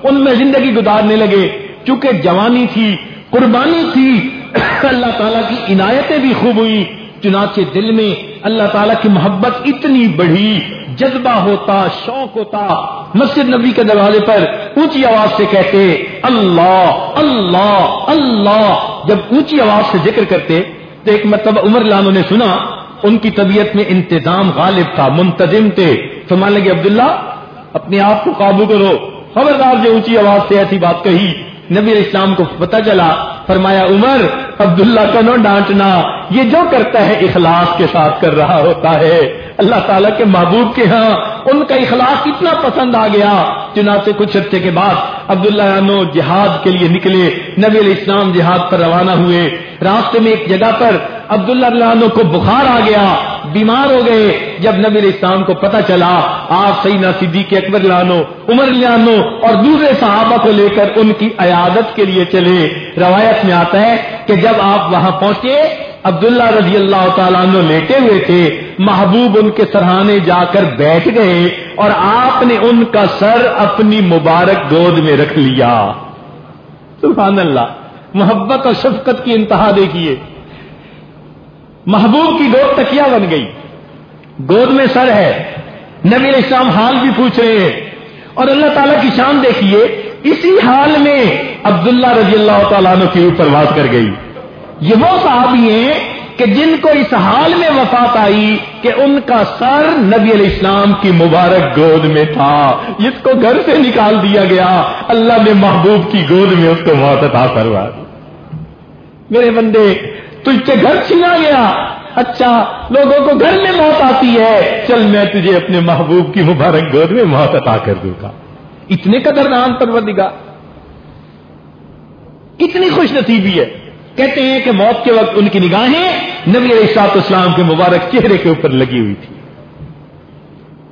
ان میں زندگی گزارنے لگے۔ چونکہ جوانی تھی، قربانی تھی اللہ تعالیٰ کی عنایتیں بھی خوب ہوئی چنانچہ دل میں اللہ تعالیٰ کی محبت اتنی بڑھی، جذبہ ہوتا، شوق ہوتا۔ مسجد نبی کے دروازے پر اونچی آواز سے کہتے، اللہ اللہ اللہ۔ جب اونچی آواز سے ذکر کرتے، تو ایک مرتبہ عمر لانو نے سنا، ان کی طبیعت میں انتظام غالب تھا، منتظم تھے۔ مان لگے، عبداللہ، اپنے آپ کو قابو کرو۔ خبردار جو اونچی آواز سے ایسی بات کہی، نبی اسلام کو پتہ چلا فرمایا، عمر، عبداللہ کو نو ڈانٹنا، یہ جو کرتا ہے اخلاص کے ساتھ کر رہا ہوتا ہے۔ اللہ تعالیٰ کے محبوب کے ہاں ان کا اخلاص اتنا پسند آ گیا، چنانچہ کچھ عرصے کے بعد عبداللہ عنو جہاد کے لیے نکلے، نبی علیہ السلام جہاد پر روانہ ہوئے۔ راستے میں ایک جگہ پر عبداللہ اللہ کو بخار آ گیا، بیمار ہو گئے۔ جب نبی علیہ السلام کو پتا چلا، آپ سیدنا صدیق اکبر لانو عمر لانو اور دوسرے صحابہ کو لے کر ان کی عیادت کے لیے چلے۔ روایت میں آتا ہے کہ جب آپ وہاں پہنچے عبداللہ رضی اللہ تعالیٰ عنہ لیٹے ہوئے تھے، محبوب ان کے سرحانے جا کر بیٹھ گئے اور آپ نے ان کا سر اپنی مبارک گود میں رکھ لیا۔ سبحان اللہ، محبت اور شفقت کی انتہا دیکھیے۔ محبوب کی گود تکیا بن گئی۔ گود میں سر ہے۔ نبی علیہ السلام حال بھی پوچھ رہے ہیں۔ اور اللہ تعالیٰ کی شان دیکھیے، اسی حال میں عبداللہ رضی اللہ تعالیٰ عنہ کی اوپر بات کر گئی۔ یہ وہ صحابی ہیں کہ جن کو اس حال میں وفات آئی کہ ان کا سر نبی علیہ السلام کی مبارک گود میں تھا۔ جس کو گھر سے نکال دیا گیا۔ اللہ نے محبوب کی گود میں اس کو موت عطا کروا دی۔ میرے بندے، تجھ سے گھر چھینا گیا۔ اچھا لوگوں کو گھر میں موت آتی ہے۔ چل میں تجھے اپنے محبوب کی مبارک گود میں موت عطا کر دوں گا۔ اتنے قدردان پروردگار۔ کتنی خوش نصیبی ہے۔ کہتے ہیں کہ موت کے وقت ان کی نگاہیں نبی علیہ سات اسلام کے مبارک چہرے کے اوپر لگی ہوئی تھی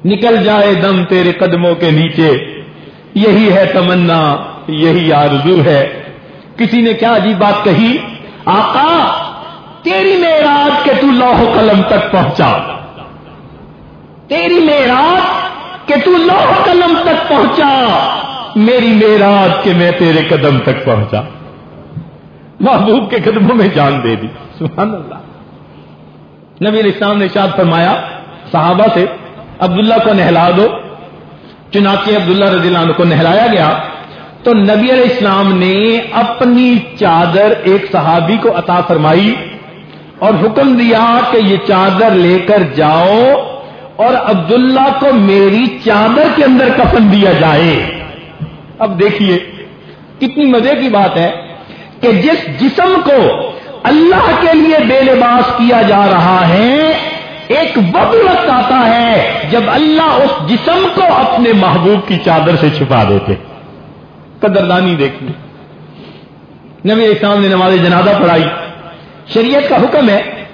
نکل جائے دم تیرے قدموں کے نیچے، یہی ہے تمنا، یہی آرزو ہے۔ کسی نے کیا عجیب بات کہی؟ آقا، تیری میراج کے تو لوہ قلم تک پہنچا۔ تیری میراج کہ تو لوہ قلم تک پہنچا۔ میری میراج کے میں تیرے قدم تک پہنچا۔ محبوب کے قدموں میں جان دے دی۔ سبحان اللہ۔ نبی علیہ السلام نے شاد فرمایا، صحابہ سے، عبداللہ کو نہلا دو۔ چنانچہ عبداللہ رضی اللہ عنہ کو نہلایا گیا۔ تو نبی علیہ السلام نے اپنی چادر ایک صحابی کو عطا فرمائی اور حکم دیا کہ یہ چادر لے کر جاؤ اور عبداللہ کو میری چادر کے اندر کفن دیا جائے۔ اب دیکھیے، کتنی مزے کی بات ہے۔ کہ جس جسم کو اللہ کے لیے بے لباس کیا جا رہا ہے، ایک وقت وقت آتا ہے جب اللہ اس جسم کو اپنے محبوب کی چادر سے چھپا دیتے۔ قدردانی دیکھ دیکھیے نبی اسلام نے نماز جنازہ پڑھائی۔ شریعت کا حکم ہے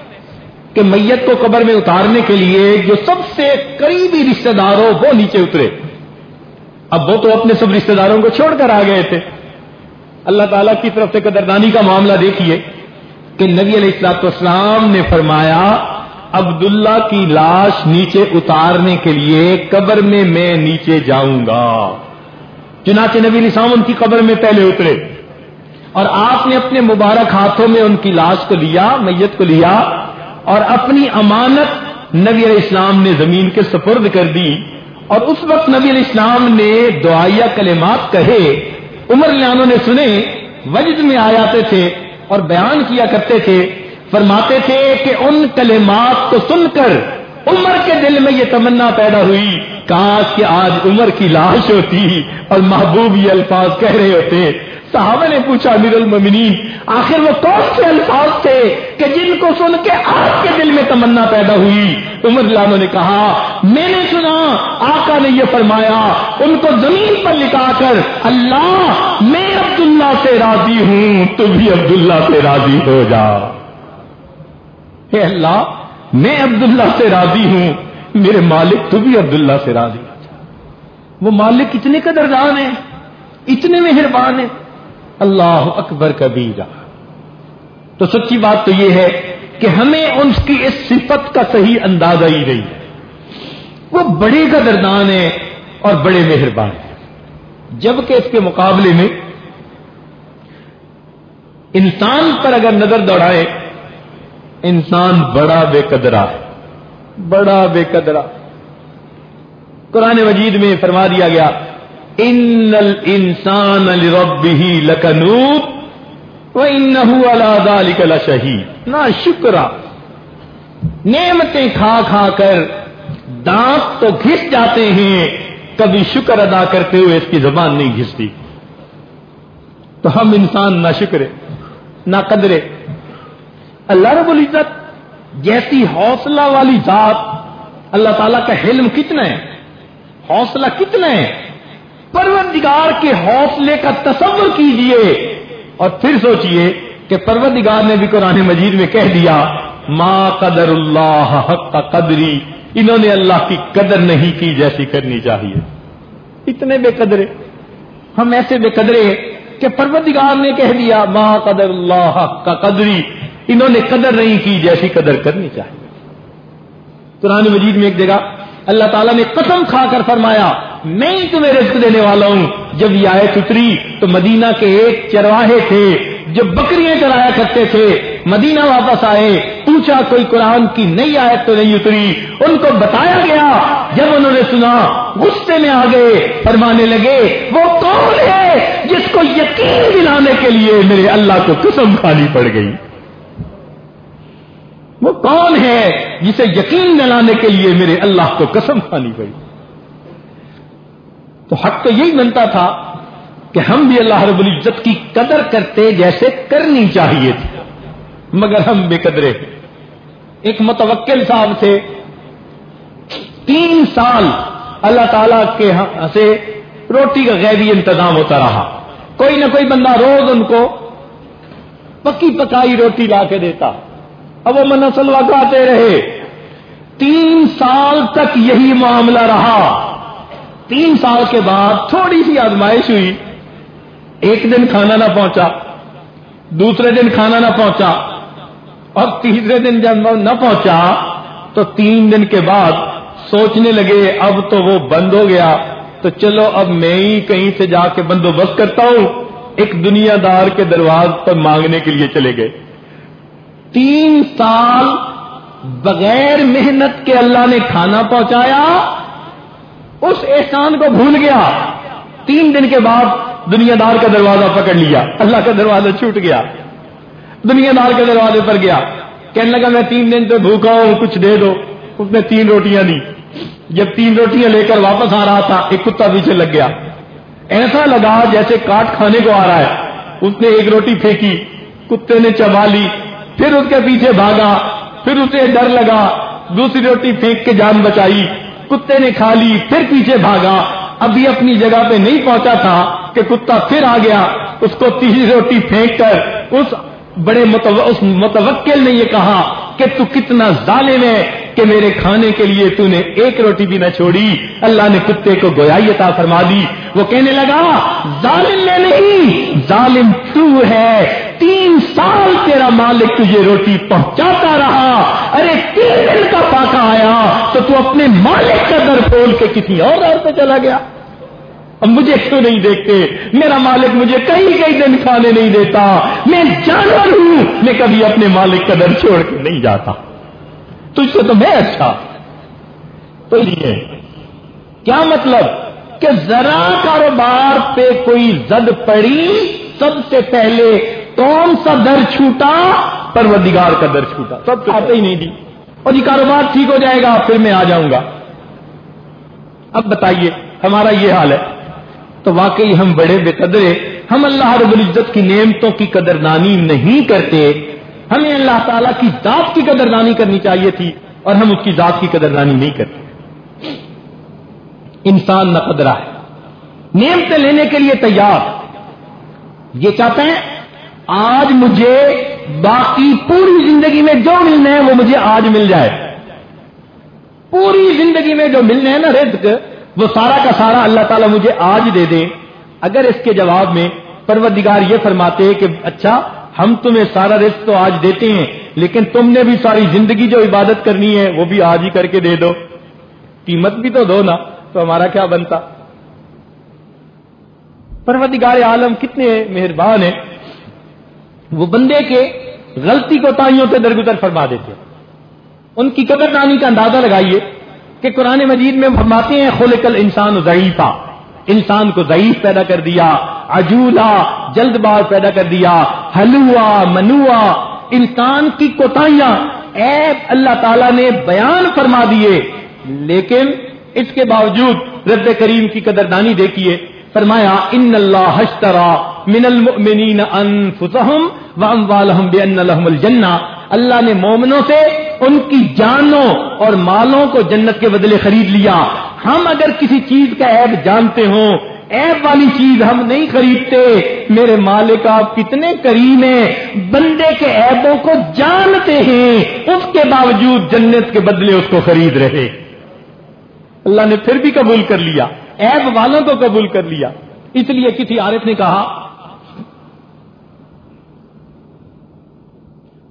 کہ میت کو قبر میں اتارنے کے لیے جو سب سے قریبی رشتہ دار ہو وہ نیچے اترے۔ اب وہ تو اپنے سب رشتہ داروں کو چھوڑ کر آ گئے تھے۔ اللہ تعالیٰ کی طرف سے قدردانی کا معاملہ دیکھیے کہ نبی علیہ السلاط اسلام نے فرمایا، عبداللہ کی لاش نیچے اتارنے کے لیے قبر میں میں نیچے جاؤں گا۔ چنانچہ نبی علیہ السلام ان کی قبر میں پہلے اترے۔ اور آپ نے اپنے مبارک ہاتھوں میں ان کی لاش کو لیا، میت کو لیا، اور اپنی امانت نبی علیہ السلام نے زمین کے سپرد کر دی۔ اور اس وقت نبی علیہ السلام نے دعائیا کلمات کہے۔ عمر لانو نے سنے، وجد میں آ جاتے تھے اور بیان کیا کرتے تھے، فرماتے تھے کہ ان کلمات کو سن کر عمر کے دل میں یہ تمنا پیدا ہوئی کاش کہ آج عمر کی لاش ہوتی اور محبوب یہ الفاظ کہہ رہے ہوتے۔ صحابہ نے پوچھا، امیر المنین آخر وہ کون سے الفاظ تھے کہ جن کو سن کے آپ کے دل میں تمنا پیدا ہوئی؟ عمر لانو نے کہا، میں نے سنا، آقا نے یہ فرمایا، ان کو زمین پر لکھا کر اللہ، میں عبداللہ سے راضی ہوں، تو بھی عبداللہ سے راضی ہو جا۔ اللہ میں عبداللہ سے راضی ہوں، میرے مالک تو بھی عبداللہ سے راضی ہو جا وہ مالک کتنے قدردان ہیں، اتنے مہربان ہیں۔ اللہ اکبر کبیرہ تو سچی بات تو یہ ہے کہ ہمیں ان کی اس صفت کا صحیح اندازہ ہی نہیں ہے۔ وہ بڑے قدردان ہیں اور بڑے مہربان ہیں۔ جبکہ اس کے مقابلے میں انسان پر اگر نظر دوڑائے انسان بڑا بے قدرا ہے۔ بڑا بے قدرا قرآن مجید میں فرما دیا گیا ان انسان ربی لکنوت و ان ذلك لشہید نہ شکرا نعمتیں کھا کھا کر دانت تو گھس جاتے ہیں، کبھی شکر ادا کرتے ہوئے اس کی زبان نہیں گھستی۔ تو ہم انسان نہ شکرے، نہ قدرے۔ اللہ رب العزت جیسی حوصلہ والی ذات اللہ تعالیٰ کا حلم کتنا ہے؟ حوصلہ کتنا ہے؟ پروردگار کے حوصلے کا تصور کیجیے اور پھر سوچئے کہ پروردگار نے بھی قرآن مجید میں کہہ دیا، ما قدر اللہ حق کا قدری. انہوں نے اللہ کی قدر نہیں کی جیسی کرنی چاہیے۔ اتنے بے قدرے۔ ہم ایسے بے قدرے کہ پروردگار نے کہہ دیا، ما قدر اللہ حق کا قدری. انہوں نے قدر نہیں کی جیسی قدر کرنی چاہیے۔ قرآن مجید میں ایک جگہ اللہ تعالیٰ نے قسم کھا کر فرمایا، میں ہی تمہیں رزق دینے والا ہوں۔ جب یہ آئے اتری تو مدینہ کے ایک چرواہے تھے جو بکریاں چرایا کرتے تھے، مدینہ واپس آئے۔ پوچھا، کوئی قرآن کی نئی آیت تو نہیں اتری؟ ان کو بتایا گیا، جب انہوں نے سنا، غصے میں آ گئے۔ فرمانے لگے، وہ کون ہے جس کو یقین دلانے کے لیے میرے اللہ کو قسم کھانی پڑ گئی؟ وہ کون ہے جسے یقین دلانے کے لیے میرے اللہ کو قسم کھانی پڑی؟ تو حق تو یہی بنتا تھا کہ ہم بھی اللہ رب العزت کی قدر کرتے جیسے کرنی چاہیے تھی۔ مگر ہم بے قدرے۔ ایک متوکل صاحب تھے۔ تین سال اللہ تعالی کے ہاں سے روٹی کا غیبی انتظام ہوتا رہا۔ کوئی نہ کوئی بندہ روز ان کو پکی پکائی روٹی لا کے دیتا۔ اب وہ منسل آتے رہے۔ تین سال تک یہی معاملہ رہا۔ تین سال کے بعد تھوڑی سی آزمائش ہوئی۔ ایک دن کھانا نہ پہنچا، دوسرے دن کھانا نہ پہنچا، اور تیسرے دن جب نہ پہنچا، تو تین دن کے بعد سوچنے لگے، اب تو وہ بند ہو گیا۔ تو چلو، اب میں ہی کہیں سے جا کے بندوبست کرتا ہوں۔ ایک دنیا دار کے درواز پر مانگنے کے لیے چلے گئے۔ تین سال بغیر محنت کے اللہ نے کھانا پہنچایا، اس احسان کو بھول گیا۔ تین دن کے بعد دنیا دار کا دروازہ پکڑ لیا، اللہ کا دروازہ چھوٹ گیا۔ دنیا دار کے دروازے پر گیا۔ کہنے لگا، میں تین دن تو بھوکا ہوں، کچھ دے دو۔ اس نے تین روٹیاں دی۔ جب تین روٹیاں لے کر واپس آ رہا تھا، ایک کتا پیچھے لگ گیا۔ ایسا لگا جیسے کاٹ کھانے کو آ رہا ہے۔ اس نے ایک روٹی پھینکی، کتے نے چبا لی پھر اس کے پیچھے بھاگا، پھر اسے ڈر لگا، دوسری روٹی پھینک کے جان بچائی، کتے نے کھا لی، پھر پیچھے بھاگا۔ ابھی اپنی جگہ پہ نہیں پہنچا تھا کہ کتا پھر آ گیا۔ اس کو تیسری روٹی پھینک کر اس بڑے اس متوکل نے یہ کہا کہ تو کتنا ظالم ہے۔ کہ میرے کھانے کے لیے تو نے ایک روٹی بھی نہ چھوڑی۔ اللہ نے کتے کو گویائی عطا فرما دی۔ وہ کہنے لگا، ظالم میں نہیں، ظالم تو ہے۔ تین سال تیرا مالک تجھے روٹی پہنچاتا رہا۔ ارے، تین دن کا پاکا آیا تو تو اپنے مالک کا در کھول کے کسی اور دور پہ چلا گیا۔ اب مجھے کیوں نہیں دیکھتے؟ میرا مالک مجھے کئی کئی دن کھانے نہیں دیتا۔ میں جانور ہوں، میں کبھی اپنے مالک کا در چھوڑ کے نہیں جاتا۔ تجھ سے تو میں اچھا۔ تو یہ کیا مطلب کہ ذرا کاروبار پہ کوئی زد پڑی، سب سے پہلے کون سا در چھوٹا، پروردگار کا در چھوٹا۔ سب آتے ہی نہیں دی اور یہ کاروبار ٹھیک ہو جائے گا، پھر میں آ جاؤں گا۔ اب بتائیے، ہمارا یہ حال ہے۔ تو واقعی ہم بڑے بے قدرے، ہم اللہ رب العزت کی نعمتوں کی قدردانی نہیں کرتے۔ ہمیں اللہ تعالیٰ کی ذات کی قدردانی کرنی چاہیے تھی اور ہم اس کی ذات کی قدردانی نہیں کرتے۔ انسان نہ قدرہ ہے۔ نعمتیں لینے کے لیے تیار۔ یہ چاہتے ہیں، آج مجھے باقی پوری زندگی میں جو ملنا ہے وہ مجھے آج مل جائے۔ پوری زندگی میں جو ملنے ہیں نا رزق، وہ سارا کا سارا اللہ تعالیٰ مجھے آج دے دیں۔ اگر اس کے جواب میں پروردگار یہ فرماتے کہ اچھا ہم تمہیں سارا رزق تو آج دیتے ہیں، لیکن تم نے بھی ساری زندگی جو عبادت کرنی ہے، وہ بھی آج ہی کر کے دے دو۔ قیمت بھی تو دو نا، تو ہمارا کیا بنتا؟ پروردگار عالم کتنے مہربان ہیں۔ وہ بندے کے غلطی کو تائیوں سے درگزر فرما دیتے ان کی قدردانی کا اندازہ لگائیے کہ قرآن مجید میں فرماتے ہیں، خلق انسان ضعیفہ انسان کو ضعیف پیدا کر دیا۔ عجولا جلد باز پیدا کر دیا ہلوا منوا انسان کی کوتاہیاں ایپ اللہ تعالی نے بیان فرما دیے۔ لیکن اس کے باوجود رب کریم کی قدردانی دیکھیے، فرمایا، ان اللہ حشترا من المؤمنین انفسهم واموالهم بان لهم الجنہ۔ اللہ نے مومنوں سے ان کی جانوں اور مالوں کو جنت کے بدلے خرید لیا۔ ہم اگر کسی چیز کا عیب جانتے ہوں ایب والی چیز ہم نہیں خریدتے۔ میرے مالک، آپ کتنے کریم ہیں۔ بندے کے عیبوں کو جانتے ہیں۔ اس کے باوجود جنت کے بدلے اس کو خرید رہے۔ اللہ نے پھر بھی قبول کر لیا۔ ایب والوں کو قبول کر لیا۔ اس لیے کسی عارف نے کہا،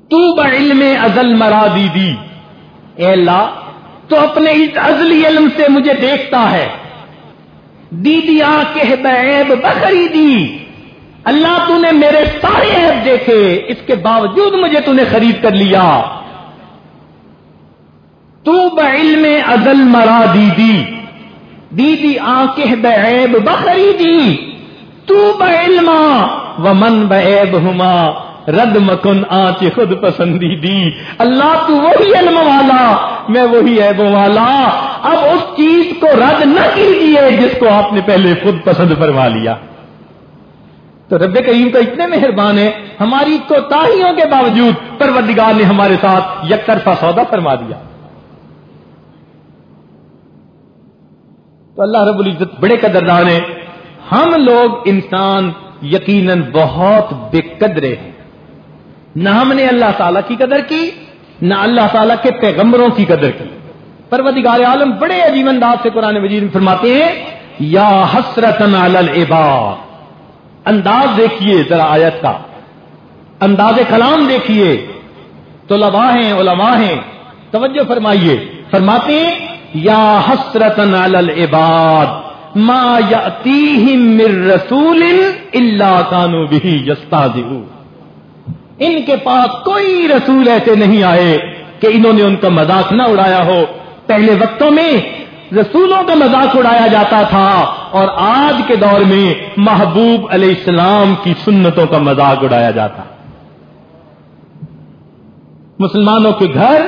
تو علم ازل مرا دی دی۔ اے اللہ، تو اپنے اس ازلی علم سے مجھے دیکھتا ہے۔ دی کہ بیب بخری دی اللہ تو نے میرے سارے ایپ دیکھے، اس کے باوجود مجھے تو نے خرید کر لیا۔ تو بعلم ازل مرا دی۔ دی دی دی آنکھ بعیب بخریدی تو بعلم و من بعیب ہما رد مکن آنچ خود پسندی دی اللہ تو وہی علم والا، میں وہی عیب والا۔ اب اس چیز کو رد نہ کیجیے جس کو آپ نے پہلے خود پسند فرما لیا۔ تو رب کریم کا اتنے مہربان ہے ہماری کوتاہیوں کے باوجود پروردگار نے ہمارے ساتھ یک طرفہ سودا فرما دیا۔ تو اللہ رب العزت بڑے قدردان ہیں۔ ہم لوگ انسان یقیناً بہت بے قدرے ہیں۔ نہ ہم نے اللہ تعالی کی قدر کی، نہ اللہ تعالیٰ کے پیغمبروں کی قدر کی۔ پروردگار عالم بڑے عجیب انداز سے قرآن مجید میں فرماتے ہیں، یا حسرت انداز دیکھیے ذرا آیت کا۔ انداز کلام دیکھیے۔ تو ہیں، علماء ہیں۔ توجہ فرمائیے۔ فرماتے ہیں، یا حسرت العباد۔ ما یاتیہم من رسول الا کانوا به یستهزئون ان کے پاس کوئی رسول ایسے نہیں آئے کہ انہوں نے ان کا مذاق نہ اڑایا ہو۔ پہلے وقتوں میں رسولوں کا مذاق اڑایا جاتا تھا اور آج کے دور میں محبوب علیہ السلام کی سنتوں کا مذاق اڑایا جاتا۔ مسلمانوں کے گھر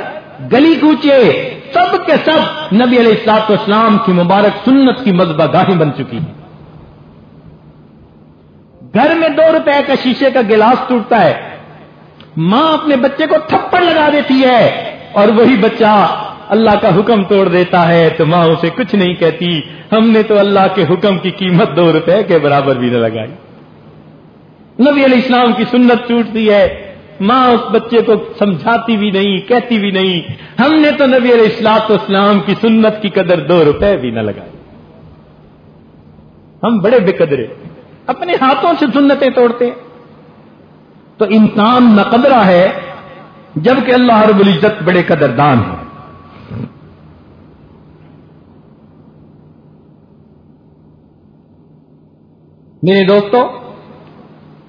گلی کوچے سب کے سب نبی علیہ السلاط اسلام کی مبارک سنت کی مذبہ گاہیں بن چکی ہیں۔ گھر میں دو روپے کا شیشے کا گلاس ٹوٹتا ہے۔ ماں اپنے بچے کو تھپڑ لگا دیتی ہے اور وہی بچہ اللہ کا حکم توڑ دیتا ہے تو ماں اسے کچھ نہیں کہتی۔ ہم نے تو اللہ کے حکم کی قیمت دو روپے کے برابر بھی نہ لگائی۔ نبی علیہ السلام کی سنت ٹوٹتی ہے۔ ماں اس بچے کو سمجھاتی بھی نہیں، کہتی بھی نہیں۔ ہم نے تو نبی علیہ السلاط اسلام کی سنت کی قدر دو روپے بھی نہ لگائی۔ ہم بڑے بے قدرے، اپنے ہاتھوں سے سنتیں توڑتے ہیں۔ تو انسان نقدرہ ہے جبکہ اللہ رب العزت بڑے قدردان ہیں۔ میرے دوستوں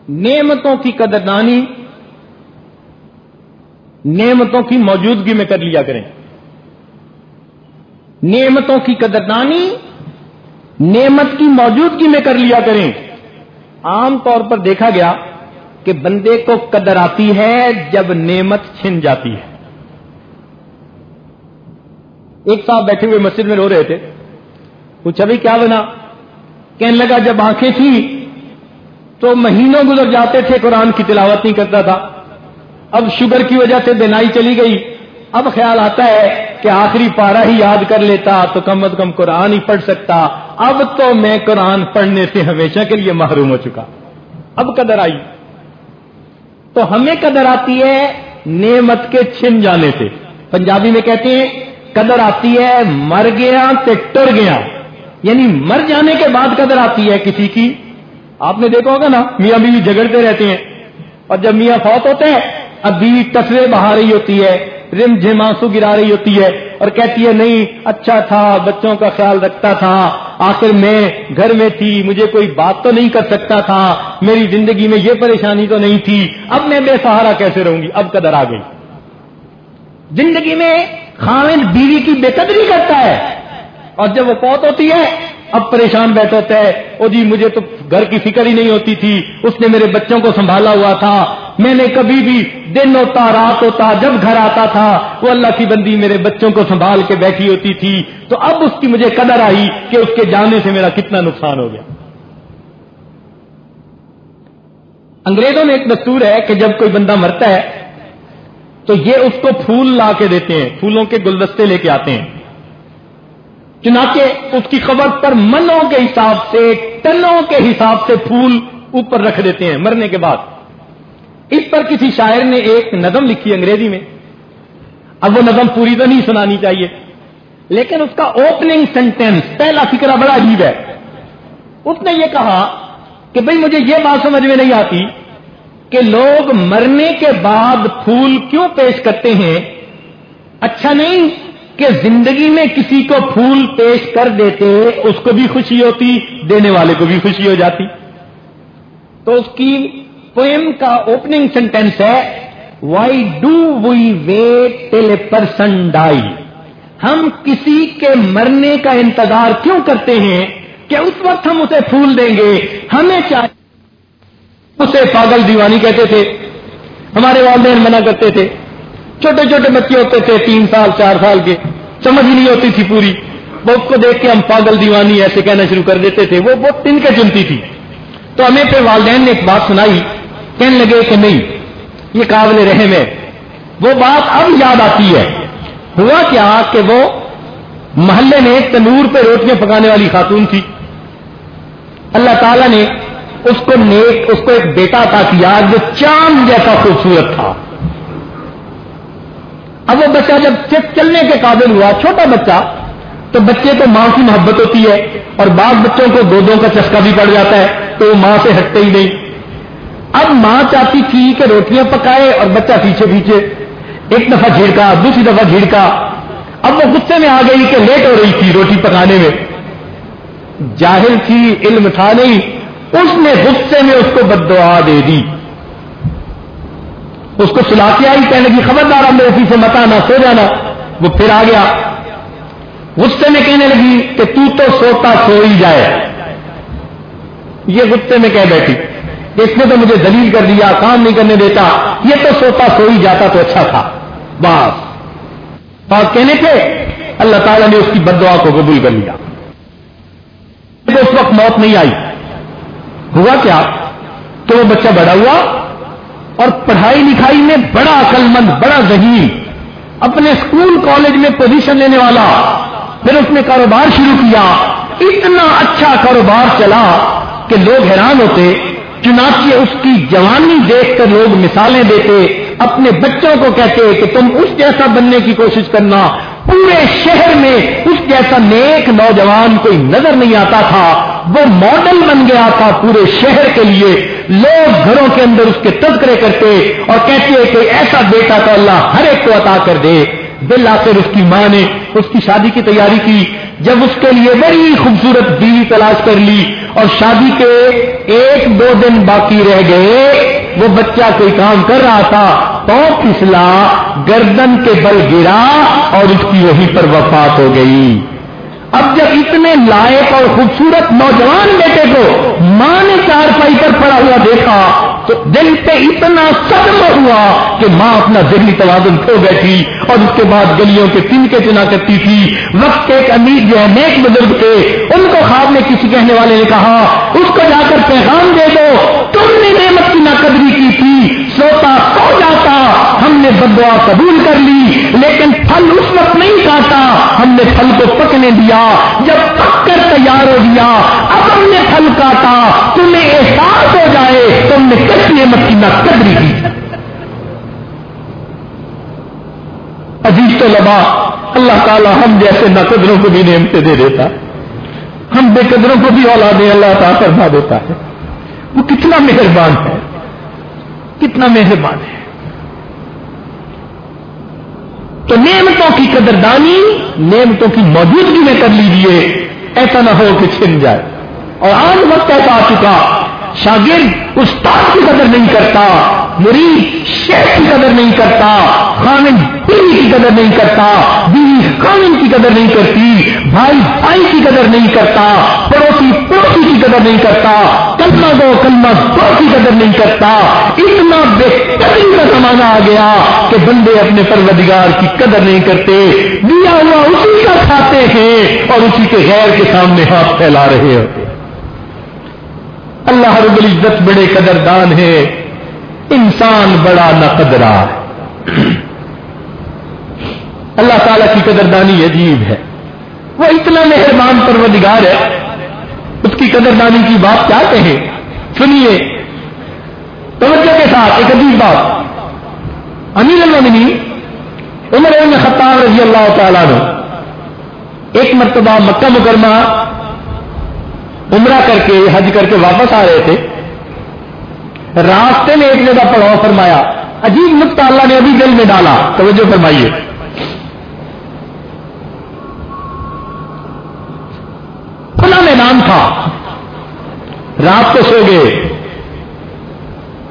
نعمتوں کی قدردانی، نعمتوں کی موجودگی میں کر لیا کریں۔ نعمتوں کی قدردانی، نعمت کی موجودگی میں کر لیا کریں۔ عام طور پر دیکھا گیا کہ بندے کو قدر آتی ہے جب نعمت چھن جاتی ہے۔ ایک صاحب بیٹھے ہوئے مسجد میں رو رہے تھے۔ پوچھا بھی کیا بنا؟ کہنے لگا، جب آنکھیں تھی تو مہینوں گزر جاتے تھے، قرآن کی تلاوت نہیں کرتا تھا۔ اب شوگر کی وجہ سے بینائی چلی گئی۔ اب خیال آتا ہے کہ آخری پارا ہی یاد کر لیتا تو کم از کم قرآن ہی پڑھ سکتا۔ اب تو میں قرآن پڑھنے سے ہمیشہ کے لیے محروم ہو چکا۔ اب قدر آئی۔ تو ہمیں قدر آتی ہے نعمت کے چھن جانے سے۔ پنجابی میں کہتے ہیں، قدر آتی ہے مر گیا تے ٹر گیا۔ یعنی مر جانے کے بعد قدر آتی ہے کسی کی۔ آپ نے دیکھا ہوگا نا، میاں بیوی جھگڑتے رہتے ہیں۔ اور جب میاں فوت ہوتے ہیں اب بیوی تصویر بہا رہی ہوتی ہے، رم جھم آنسو گرا رہی ہوتی ہے اور کہتی ہے، نہیں اچھا تھا، بچوں کا خیال رکھتا تھا۔ آخر میں گھر میں تھی، مجھے کوئی بات تو نہیں کر سکتا تھا، میری زندگی میں یہ پریشانی تو نہیں تھی۔ اب میں بے سہارا کیسے رہوں گی؟ اب قدر آ گئی۔ زندگی میں خامد بیوی کی بے قدری کرتا ہے۔ اور جب وہ پوت ہوتی ہے، اب پریشان بیٹھ ہوتا ہے۔ او جی مجھے تو گھر کی فکر ہی نہیں ہوتی تھی۔ اس نے میرے بچوں کو سنبھالا ہوا تھا۔ میں نے کبھی بھی دن ہوتا رات ہوتا جب گھر آتا تھا، وہ اللہ کی بندی میرے بچوں کو سنبھال کے بیٹھی ہوتی تھی، تو اب اس کی مجھے قدر آئی کہ اس کے جانے سے میرا کتنا نقصان ہو گیا۔ انگریزوں میں ایک دستور ہے کہ جب کوئی بندہ مرتا ہے، تو یہ اس کو پھول لا کے دیتے ہیں، پھولوں کے گلدستے لے کے آتے ہیں۔ چنانچہ اس کی خبر پر منوں کے حساب سے ٹنوں کے حساب سے پھول اوپر رکھ دیتے ہیں، مرنے کے بعد۔ اس پر کسی شاعر نے ایک نظم لکھی انگریزی میں۔ اب وہ نظم پوری تو نہیں سنانی چاہیے۔ لیکن اس کا اوپننگ سینٹینس پہلا فکرہ بڑا عجیب ہے۔ اس نے یہ کہا کہ بھئی مجھے یہ بات سمجھ میں نہیں آتی کہ لوگ مرنے کے بعد پھول کیوں پیش کرتے ہیں۔ اچھا نہیں کہ زندگی میں کسی کو پھول پیش کر دیتے اس کو بھی خوشی ہوتی، دینے والے کو بھی خوشی ہو جاتی۔ تو اس کی پوئم کا اوپننگ سینٹینس ہے why do we wait till a person die ہم کسی کے مرنے کا انتظار کیوں کرتے ہیں کہ اس وقت ہم اسے پھول دیں گے؟ ہمیں چاہیے اسے پاگل دیوانی کہتے تھے، ہمارے والدین منع کرتے تھے۔ چھوٹے چھوٹے بچے ہوتے تھے، تین سال، چار سال کے۔ سمجھ ہی نہیں ہوتی تھی پوری۔ وہ اس کو دیکھ کے ہم پاگل دیوانی ایسے کہنا شروع کر دیتے تھے۔ وہ بہت تن کے چنتی تھی۔ تو ہمیں پھر والدین نے ایک بات سنائی۔ کہنے لگے کہ نہیں، یہ قابل رحم ہے۔ وہ بات اب یاد آتی ہے۔ ہوا کیا کہ وہ محلے میں تنور پہ روٹیاں پکانے والی خاتون تھی۔ اللہ تعالیٰ نے اس کو نیک، اس کو ایک بیٹا تھا کیا جو چاند جیسا خوبصورت تھا۔ اب وہ بچہ جب چلنے کے قابل ہوا، چھوٹا بچہ، تو بچے کو ماں کی محبت ہوتی ہے اور بعض بچوں کو دودوں کا چسکا بھی پڑ جاتا ہے، تو وہ ماں سے ہٹتے ہی نہیں۔ اب ماں چاہتی تھی کہ روٹیاں پکائے اور بچہ پیچھے پیچھے، ایک دفعہ جھڑکا، دوسری دفعہ جھڑکا۔ اب وہ غصے میں آ گئی کہ لیٹ ہو رہی تھی روٹی پکانے میں۔ جاہل تھی، علم تھا نہیں، اس نے غصے میں اس کو بد دعا دے دی۔ اس کو سلا کے آئی، کہنے کی خبردار میرے اسی سے متا نہ سو جانا۔ وہ پھر آ گیا۔ غصے میں کہنے لگی کہ تو تو سوتا سو ہی جائے۔ یہ غصے میں کہہ بیٹھی۔ اس نے تو مجھے دلیل کر دیا، کام نہیں کرنے دیتا۔ یہ تو سوتا سو ہی جاتا تو اچھا تھا۔ بس۔ اور کہنے پہ اللہ تعالیٰ نے اس کی بدعا کو قبول کر لیا۔ اس وقت موت نہیں آئی، ہوا کیا؟ تو وہ بچہ بڑا ہوا اور پڑھائی لکھائی میں بڑا عقل مند، بڑا ذہین، اپنے اسکول، کالج میں پوزیشن لینے والا۔ پھر اس نے کاروبار شروع کیا۔ اتنا اچھا کاروبار چلا کہ لوگ حیران ہوتے چنانچہ اس کی جوانی دیکھ کر لوگ مثالیں دیتے، اپنے بچوں کو کہتے کہ تم اس جیسا بننے کی کوشش کرنا۔ پورے شہر میں اس جیسا نیک نوجوان کوئی نظر نہیں آتا تھا۔ وہ ماڈل بن گیا تھا پورے شہر کے لیے۔ لوگ گھروں کے اندر اس کے تذکرے کرتے اور کہتے کہ ایسا بیٹا تو اللہ ہر ایک کو عطا کر دے۔ بل آخر اس کی ماں نے اس کی شادی کی تیاری کی۔ جب اس کے لیے بڑی خوبصورت بیوی تلاش کر لی۔ اور شادی کے ایک دو دن باقی رہ گئے، وہ بچہ کوئی کام کر رہا تھا، تو پھسلا گردن کے بل گرا اور اس کی وہیں پر وفات ہو گئی۔ اب جب اتنے لائق اور خوبصورت نوجوان بیٹے کو ماں نے چار پائی پر پڑا ہوا دیکھا تو دل پہ اتنا صدمہ ہوا کہ ماں اپنا ذہنی توازن کھو بیٹھی اور اس کے بعد گلیوں کے تین کے چنا کرتی تھی۔ وقت ایک امیر جو ہے، نیک بزرگ تھے، ان کو خواب میں کسی کہنے والے نے کہا، اس کو جا کر پیغام دے دو۔ تم نے نعمت کی ناقدری کی تھی۔ سوتا سو جاتا۔ ہم نے بدعا قبول کر لی، لیکن پھل اس وقت نہیں کاٹا ہم نے پھل کو پکنے دیا۔ جب پک کر تیار ہو گیا، اب ہم نے پھل کاٹا، تمہیں احساس ہو جائے، تم نے کس نعمت کی ناقدری کی۔ عزیز تو لبا اللہ تعالیٰ ہم جیسے نقدروں کو بھی نعمتیں دے دیتا ہم بے قدروں کو بھی اولادیں اللہ تعالیٰ کروا دیتا ہے۔ وہ کتنا مہربان ہے۔ کتنا مہربان ہے۔ تو نعمتوں کی قدردانی، نعمتوں کی موجودگی میں کر لیجیے ایسا نہ ہو کہ چھن جائے۔ اور آج وقت ایسا آ چکا، شاگرد استاد کی قدر نہیں کرتا، مرید شیخ کی قدر نہیں کرتا خامن بیوی کی قدر نہیں کرتا، بیوی خامن کی قدر نہیں کرتی، بھائی بھائی کی قدر نہیں کرتا، پڑوسی پڑوسی کی قدر نہیں کرتا، کلمہ دو کلمہ دو کی قدر نہیں کرتا۔ اتنا بے قدری کا زمانہ آ گیا کہ بندے اپنے پروردگار کی قدر نہیں کرتے دیا ہوا اسی کا کھاتے ہیں اور اسی کے غیر کے سامنے ہاتھ پھیلا رہے ہوتے۔ اللہ رب العزت بڑے قدردان ہے انسان بڑا نقدرا ہے۔ اللہ تعالیٰ کی قدردانی عجیب ہے۔ وہ اتنا مہربان پروردگار ہے۔ اس کی قدردانی کی بات کیا کہیں؟ سنیے۔ توجہ کے ساتھ ایک عجیب بات۔ امیر المنی عمر خطاب رضی اللہ تعالیٰ نے ایک مرتبہ مکہ مکرمہ عمرہ کر کے، حج کر کے واپس آ رہے تھے۔ راستے میں ایک جگہ پڑاؤ فرمایا، عجیب نقطہ اللہ نے ابھی دل میں ڈالا۔ توجہ فرمائیے۔ کھلا میدان تھا۔ رات کو سو گئے۔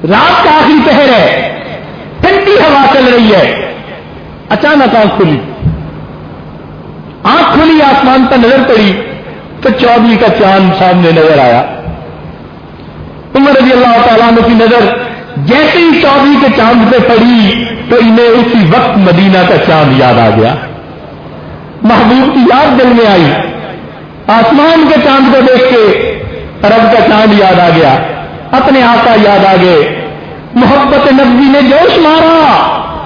رات کا آخری پہر ہے۔ ٹھنڈی ہوا چل رہی ہے۔ اچانک آنکھ کھلی۔ آنکھ کھلی، آسمان پر نظر پڑی۔ تو چودھری کا چاند سامنے نظر آیا۔ عمر رضی اللہ تعالیٰ کی نظر جیسے ہی چودھری کے چاند پہ پڑی تو انہیں اسی وقت مدینہ کا چاند یاد آ گیا۔ محبوب کی یاد دل میں آئی۔ آسمان کے چاند کو دیکھ کے عرب کا چاند یاد آ گیا۔ اپنے آقا یاد آ گئے۔ محبت نبی نے جوش مارا۔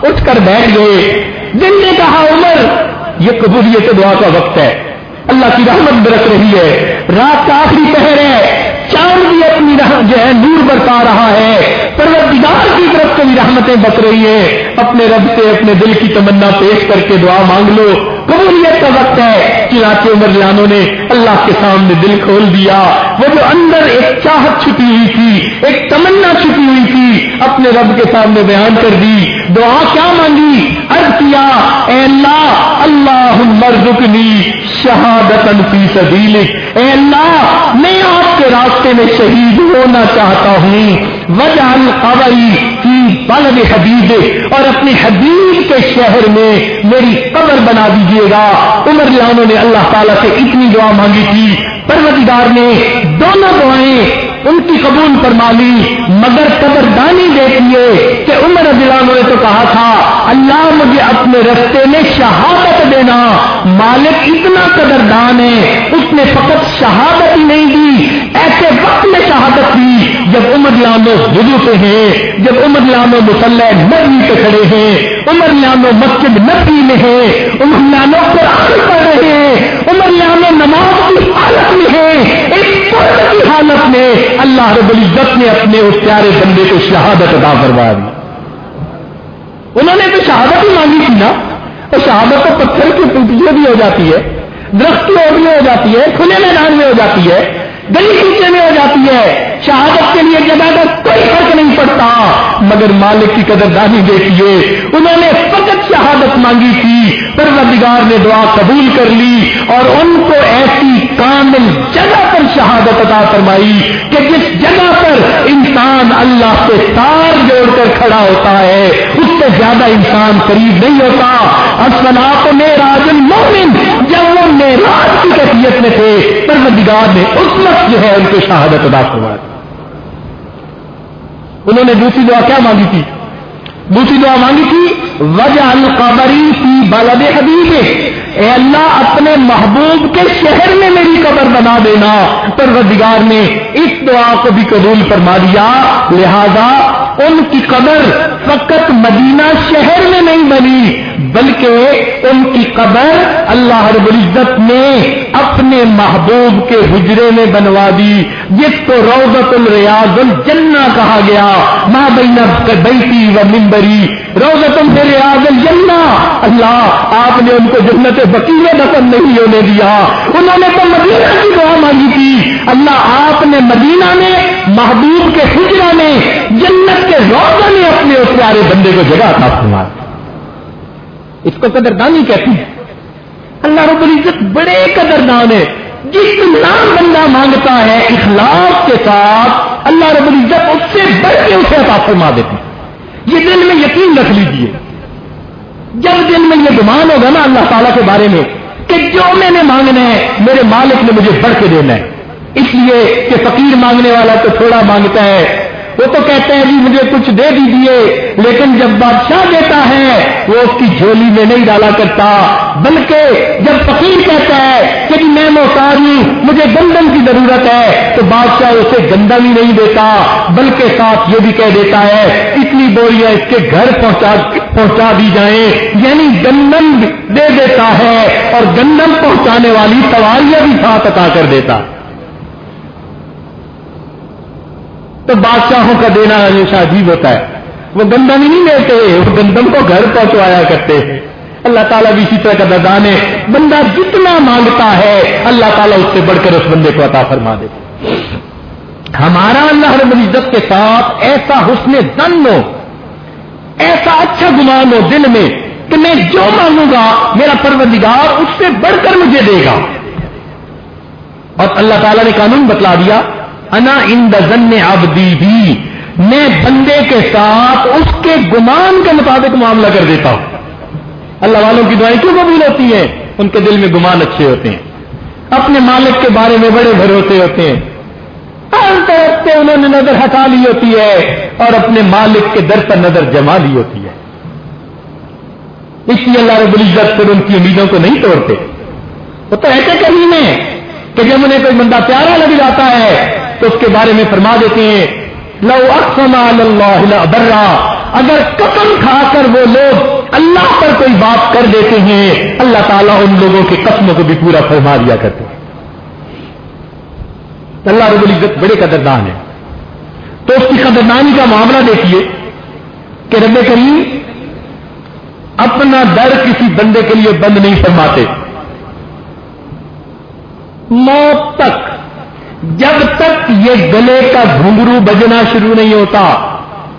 اٹھ کر بیٹھ گئے۔ دل نے کہا، عمر، یہ قبولیت دعا کا وقت ہے۔ اللہ کی رحمت برس رہی ہے۔ رات کا آخری پہر ہے۔ چاند بھی اپنی جو ہے، نور برتا رہا ہے۔ پروردگار کی طرف سے بھی رحمتیں بس رہی ہیں۔ اپنے رب سے، اپنے دل کی تمنا پیش کر کے دعا مانگ لو۔ قبولیت کا وقت ہے۔ چنانچہ عمر لانوں نے اللہ کے سامنے دل کھول دیا۔ وہ جو اندر ایک چاہت چھپی ہوئی تھی، ایک تمنا چھپی ہوئی تھی، اپنے رب کے سامنے بیان کر دی۔ دعا کیا مانگی؟ ارد کیا، اے اللہ اللہ مرزکنی شہادت فی سبیلک۔ اے اللہ، میں آپ کے راستے میں شہید ہونا چاہتا ہوں۔ وجہ القوی بلد حبیب اور اپنے حبیب کے شہر میں میری قبر بنا دیجیے گا۔ عمر لانوں نے اللہ تعالیٰ سے اتنی دعا مانگی تھی۔ پروردگار نے دونوں دعائیں ان کی قبول فرما لی مگر قبردانی دیکھیے کہ عمر عنہ نے تو کہا تھا، اللہ مجھے اپنے رستے میں شہادت دینا، مالک اتنا قدردان ہے، اس نے فقط شہادت ہی نہیں دی، ایسے وقت میں شہادت دی، جب عمر لانو وضو پہ ہیں، جب عمر لانو مسلح نبی پہ کھڑے ہیں، عمر لانو مسجد نبی میں ہے عمر لانو قرآن پڑھ رہے ہیں، عمر لانو نماز کی حالت میں ہے ایک حالت میں اللہ رب العزت نے اپنے اس پیارے بندے کو شہادت ادا کروا دی انہوں نے تو شہادت ہی مانگی تھی نا۔ تو شہادت تو پتھر کی ٹوٹیاں بھی ہو جاتی ہے، درخت کی اوڑی ہو جاتی ہے، کھلے میدان میں ہو جاتی ہے۔ گلی کوچے میں ہو جاتی ہے۔ شہادت کے لیے جگہ کا کوئی فرق نہیں پڑتا، مگر مالک کی قدردانی دیکھیے، انہوں نے فقط شہادت مانگی تھی، پروردگار نے دعا قبول کر لی اور ان کو ایسی کامل جگہ پر شہادت عطا فرمائی کہ جس جگہ پر انسان اللہ سے تار جوڑ کر کھڑا ہوتا ہے، اس سے زیادہ انسان قریب نہیں ہوتا۔ اصلاح میں راجن مومن جب وہ میراج کی کیفیت میں تھے، پروردگار نے اس وقت جو ہے ان کو شہادت ادا فرمائی۔ انہوں نے دوسری دعا کیا مانگی تھی؟ دوسری دعا مانگی تھی، وجہ القبری کی بلد حبیب اے اللہ، اپنے محبوب کے شہر میں میری قبر بنا دینا۔ پروردگار نے اس دعا کو بھی قبول فرما دیا۔ لہذا ان کی قبر فقط مدینہ شہر میں نہیں بنی، بلکہ ان کی قبر اللہ رب العزت نے اپنے محبوب کے حجرے میں بنوا دی۔ جس کو روزت الریاض الجنہ کہا گیا۔ ماں بین بیتی و ممبری روزت الریاض الجنہ اللہ، آپ نے ان کو جنت بکیر دفن نہیں ہونے دیا۔ انہوں نے تو مدینہ کی دعا مانگی تھی۔ اللہ، آپ نے مدینہ میں، محبوب کے حجرہ میں، جنت کے روزہ میں اپنے اس پیارے بندے کو جگہ تھا فرما اس کو قدردانی کہتی ہے۔ اللہ رب العزت بڑے قدردان ہے جتنا بندہ مانگتا ہے اخلاق کے ساتھ، اللہ رب العزت اس سے بڑھ کے اسے عطا فرما دیتی یہ دل میں یقین رکھ لیجیے جب دل میں یہ گمان ہوگا نا اللہ تعالیٰ کے بارے میں کہ جو میں نے مانگنا ہے، میرے مالک نے مجھے بڑھ کے دینا ہے۔ اس لیے کہ فقیر مانگنے والا تو تھوڑا مانگتا ہے وہ تو کہتے ہیں جی مجھے کچھ دے دیجیے لیکن جب بادشاہ دیتا ہے، وہ اس کی جھولی میں نہیں ڈالا کرتا۔ بلکہ جب فقیر کہتا ہے کہ جی میں محتاج ہوں، مجھے گندم کی ضرورت ہے، تو بادشاہ اسے گندم ہی نہیں دیتا، بلکہ ساتھ یہ بھی کہہ دیتا ہے، اتنی بوریاں اس کے گھر پہنچا پہنچا دی جائیں۔ یعنی گندم دے دیتا ہے، اور گندم پہنچانے والی سواریاں بھی ساتھ عطا کر دیتا۔ تو بادشاہوں کا دینا ہمیشہ عجیب ہوتا ہے۔ وہ گندم ہی نہیں لیتے، وہ گندم کو گھر پہنچوایا کرتے۔ ہیں اللہ تعالیٰ بھی اسی طرح کا ددان ہے بندہ جتنا مانگتا ہے، اللہ تعالیٰ اس سے بڑھ کر اس بندے کو عطا فرما دیتے ہمارا اللہ رب العزت کے ساتھ ایسا حسن دن ہو، ایسا اچھا گمان ہو دل میں کہ میں جو مانگوں گا، میرا پروردگار اس سے بڑھ کر مجھے دے گا۔ اور اللہ تعالیٰ نے قانون بتلا دیا انا ان دن آبدی بھی۔ میں بندے کے ساتھ اس کے گمان کے مطابق معاملہ کر دیتا ہوں۔ اللہ والوں کی دعائیں کیوں قبول ہوتی ہیں؟ ان کے دل میں گمان اچھے ہوتے ہیں۔ اپنے مالک کے بارے میں بڑے بھروسے ہوتے ہیں۔ رکھتے انہوں نے نظر ہٹا لی ہوتی ہے اور اپنے مالک کے در پر نظر جما لی ہوتی ہے۔ اس لیے اللہ رب العزت پھر ان کی امیدوں کو نہیں توڑتے۔ وہ تو ایسے کہیں میں کہ جب انہیں کوئی بندہ پیارا لگ جاتا ہے تو اس کے بارے میں فرما دیتے ہیں، لو اللہ برا، اگر قسم کھا کر وہ لوگ اللہ پر کوئی بات کر دیتے ہیں، اللہ تعالیٰ ان لوگوں کے قسموں کو بھی پورا فرما دیا کرتے ہیں۔ اللہ رب العزت بڑے قدردان ہے تو اس کی قدردانی کا معاملہ دیکھیے کہ رب کریم اپنا در کسی بندے کے لیے بند نہیں فرماتے۔ موت تک جب تک یہ گلے کا گھنگرو بجنا شروع نہیں ہوتا،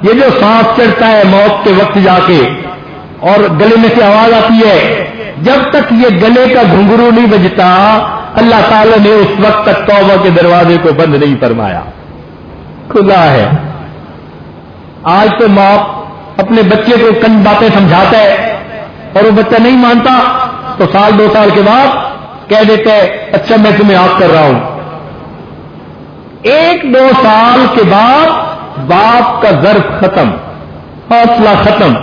یہ جو سانس چڑھتا ہے موت کے وقت جا کے، اور گلے میں سے آواز آتی ہے، جب تک یہ گلے کا گھنگرو نہیں بجتا، اللہ تعالی نے اس وقت تک توبہ کے دروازے کو بند نہیں فرمایا۔ کھلا ہے۔ آج تو موت اپنے بچے کو کن باتیں سمجھاتا ہے، اور وہ بچہ نہیں مانتا، تو سال دو سال کے بعد کہہ دیتا ہے اچھا میں تمہیں آپ کر رہا ہوں۔ ایک دو سال کے بعد باپ کا ضرب ختم، حوصلہ ختم۔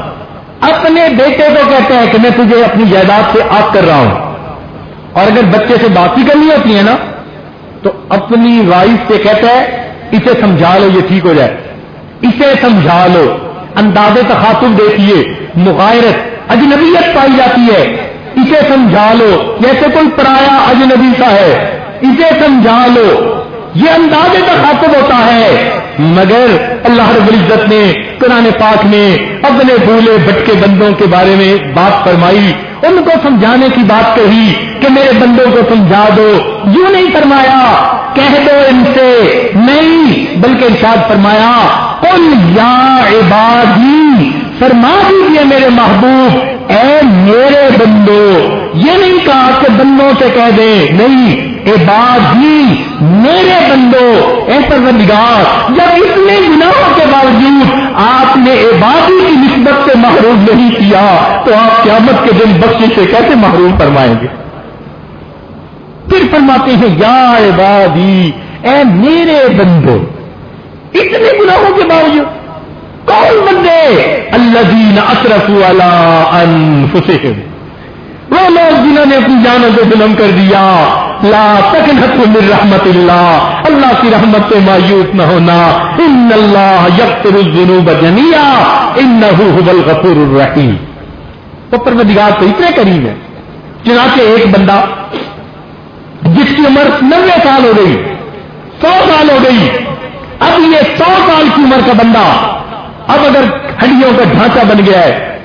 اپنے بیٹے کو کہتے ہیں کہ میں تجھے اپنی جائیداد سے آپ کر رہا ہوں۔ اور اگر بچے سے بات ہی کرنی ہوتی ہے نا، تو اپنی وائف سے کہتا ہے اسے سمجھا لو، یہ ٹھیک ہو جائے۔ اسے سمجھا لو۔ انداز تخاتم دیکھیے مغائرت اجنبیت پائی جاتی ہے۔ اسے سمجھا لو، جیسے کوئی پرایا اجنبی سا ہے۔ اسے سمجھا لو۔ یہ اندازے کا خاطب ہوتا ہے۔ مگر اللہ رب العزت نے قرآن پاک نے اپنے بھولے بٹکے بندوں کے بارے میں بات فرمائی۔ ان کو سمجھانے کی بات کہی کہ میرے بندوں کو سمجھا دو۔ یوں نہیں فرمایا، کہہ دو ان سے۔ نہیں، بلکہ ارشاد فرمایا کل یا عبادی، فرما دیجیے میرے محبوب، اے میرے بندو۔ یہ نہیں کہا کہ بندوں سے کہہ دیں نہیں عبادی میرے بندو، اے پروردگار، جب اتنے گناہوں کے باوجود آپ نے عبادی کی نسبت سے محروم نہیں کیا، تو آپ قیامت کے دن بخشی سے کیسے محروم فرمائیں گے؟ پھر فرماتے ہیں، یا عبادی، اے میرے بندو، اتنے گناہوں کے باوجود کون بندے؟ اللہ دین اطرف والا انفسہم۔ وہ لوگ جنہوں نے اپنی جانوں کو ظلم کر دیا لا تکنت من رحمت اللہ اللہ کی رحمت سے مایوس نہ ہونا. ان اللہ یکر الذنوب جميعا. انه هو الغفور الرحیم. تو پروردگار تو اتنے قریب ہے چنانچہ ایک بندہ جس کی عمر نوے سال ہو گئی، سو سال ہو گئی، اب یہ سو سال کی عمر کا بندہ اب اگر ہڈیوں کا ڈھانچہ بن گیا ہے،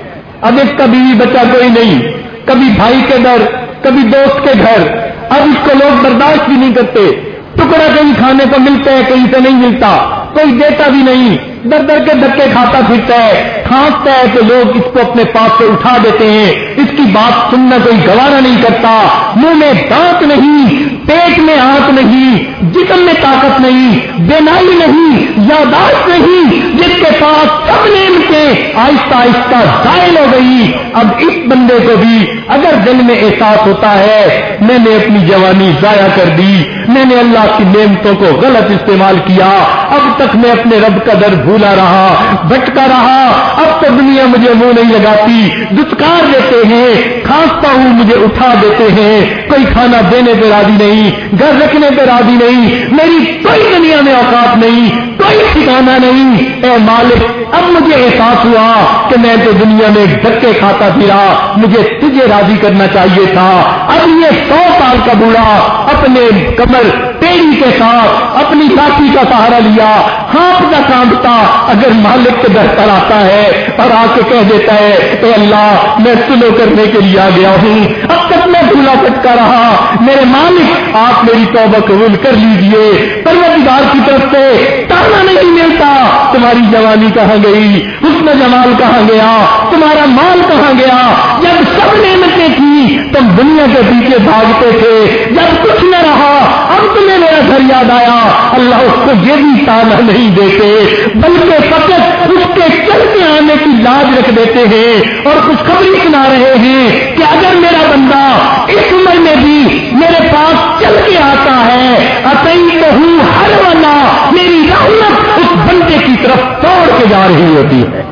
اب اس کا بیوی بچہ کوئی نہیں، کبھی بھائی کے گھر، کبھی دوست کے گھر اب اس کو لوگ برداشت بھی نہیں کرتے. ٹکڑا کہیں کھانے کو ملتا ہے، کہیں سے نہیں ملتا. کوئی دیتا بھی نہیں. در در کے دھکے کھاتا پھرتا ہے، کھانستا ہے کہ لوگ اس کو اپنے پاس سے اٹھا دیتے ہیں۔ اس کی بات سننا کوئی گوارا نہیں کرتا۔ منہ میں دانت نہیں، پیٹ میں ہاتھ نہیں، جسم میں طاقت نہیں، بینائی نہیں یاداشت نہیں، جس کے پاس سب نیم کے آہستہ آہستہ زائل ہو گئی۔ اب اس بندے کو بھی اگر دل میں احساس ہوتا ہے، میں نے اپنی جوانی ضائع کر دی، میں نے اللہ کی نعمتوں کو غلط استعمال کیا، اب تک میں اپنے رب کا در بھولا رہا، بھٹکا رہا۔ اب تو دنیا مجھے منہ نہیں لگاتی، دتکار دیتے ہیں، کھانستا ہوں، مجھے اٹھا دیتے ہیں۔ کوئی کھانا دینے پہ راضی نہیں، گھر رکھنے پہ راضی نہیں، میری کوئی دنیا میں اوقات نہیں، کوئی ٹھکانا نہیں۔ اے مالک، اب مجھے احساس ہوا کہ میں تو دنیا میں دھکے کھاتا پھرا، مجھے تجھے راضی کرنا چاہیے تھا۔ اب یہ سو سال کا بوڑھا اپنے کمر پیڑی کے ساتھ، اپنی ساتھی کا سہارا لیا ہاتھ کا کانپتا اگر مالک کے بہتر آتا ہے اور آ کے کہہ دیتا ہے، اے اللہ، میں سلو کرنے کے لیے آ گیا ہوں۔ اب تک میں بھولا پٹکا رہا۔ میرے مالک، آپ میری توبہ قبول کر لیجیے۔ پروردگار کی طرف سے تانا نہیں ملتا۔ تمہاری جوانی کہاں گئی؟ حسن جمال کہاں گیا؟ تمہارا مال کہاں گیا؟ جب سب نعمتیں کی تم دنیا کے پیچھے بھاگتے تھے۔ جب کچھ نہ رہا، اب وقت میں میرا گھر یاد آیا۔ اللہ اس کو یہ بھی تانا نہیں دیتے، بلکہ فقط اس کے چلتے آنے کی لاج رکھ دیتے ہیں اور خوشخبری سنا رہے ہیں کہ اگر میرا بندہ اس عمر میں بھی میرے پاس چل کے آتا ہے اتئی تو ہوں ہر والا میری رحمت اس بندے کی طرف توڑ کے جا رہی ہوتی ہے۔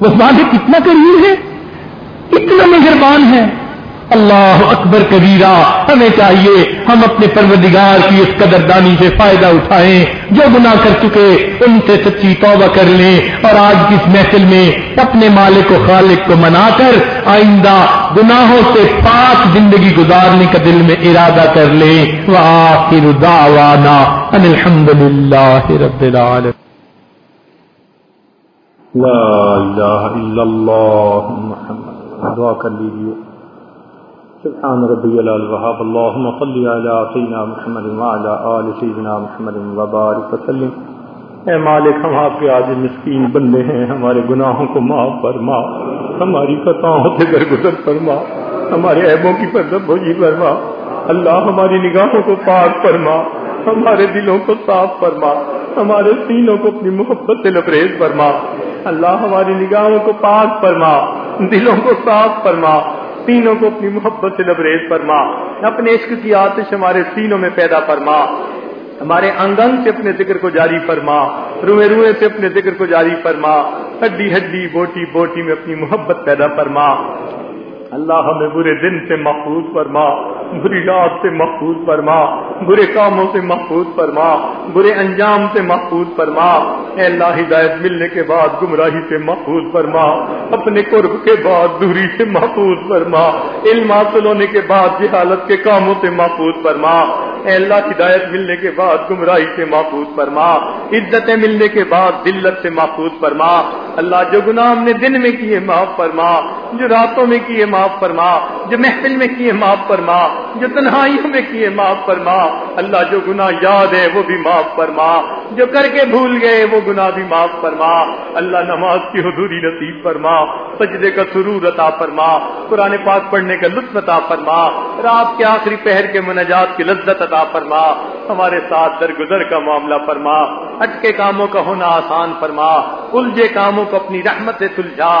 وہ مالک کتنا قریب ہے؟ اتنا مہربان ہے۔ اللہ اکبر کبیرہ، ہمیں چاہیے ہم اپنے پروردگار کی اس قدردانی سے فائدہ اٹھائیں۔ جو گناہ کر چکے، ان سے سچی توبہ کر لیں۔ اور آج کی اس محفل میں اپنے مالک و خالق کو منا کر آئندہ گناہوں سے پاک زندگی گزارنے کا دل میں ارادہ کر لیں۔ وآخر دعوانا ان الحمد للہ رب العالمين لا الہ الا اللہ محمد، دعا کر لیجیے۔ سبحان ربی الوهاب اللهم صل على سيدنا محمد وعلى آل سيدنا محمد وبارك وسلم. اے مالک، ہم آپ کے آج مسکین بندے ہیں، ہمارے گناہوں کو معاف فرما، ہماری خطاؤں سے درگزر فرما، ہمارے عیبوں کی پردب بوجھی فرما، اللہ ہماری نگاہوں کو پاک فرما، ہمارے دلوں کو صاف فرما، ہمارے سینوں کو اپنی محبت سے لبریز فرما، اللہ ہماری نگاہوں کو پاک فرما، دلوں کو صاف فرما تینوں کو اپنی محبت سے لبریز فرما، اپنے عشق کی آتش ہمارے سینوں میں پیدا فرما۔ ہمارے انگن سے اپنے ذکر کو جاری فرما، روئے روئے سے اپنے ذکر کو جاری فرما۔ ہڈی ہڈی بوٹی بوٹی میں اپنی محبت پیدا فرما۔ اللہ ہمیں برے دن سے محفوظ فرما، بری رات سے محفوظ فرما، برے کاموں سے محفوظ فرما، برے انجام سے محفوظ فرما۔ اے اللہ ہدایت ملنے کے بعد گمراہی سے محفوظ فرما، اپنے قرب کے بعد دوری سے محفوظ فرما، علم حاصل ہونے کے بعد جہالت کے کاموں سے محفوظ فرما۔ اے اللہ ہدایت ملنے کے بعد گمراہی سے محفوظ فرما، عزتیں ملنے کے بعد دلت سے محفوظ فرما۔ اللہ جو گناہ ہم نے دن میں کیے معاف فرما، جو راتوں میں کیے معاف فرما، جو محفل میں کیے معاف فرما، جو تنہائیوں میں کیے معاف فرما، اللہ جو گناہ یاد ہے وہ بھی معاف فرما، جو کر کے بھول گئے وہ گناہ بھی معاف فرما، اللہ نماز کی حضوری نصیب فرما، سجدے کا سرور عطا فرما، قرآن پاک پڑھنے کا لطف عطا فرما، رات کے آخری پہر کے منجات کی لذت عطا فرما، ہمارے ساتھ درگزر کا معاملہ فرما، اٹکے کاموں کا ہونا آسان فرما، الجھے کاموں کو اپنی رحمت سے سلجھا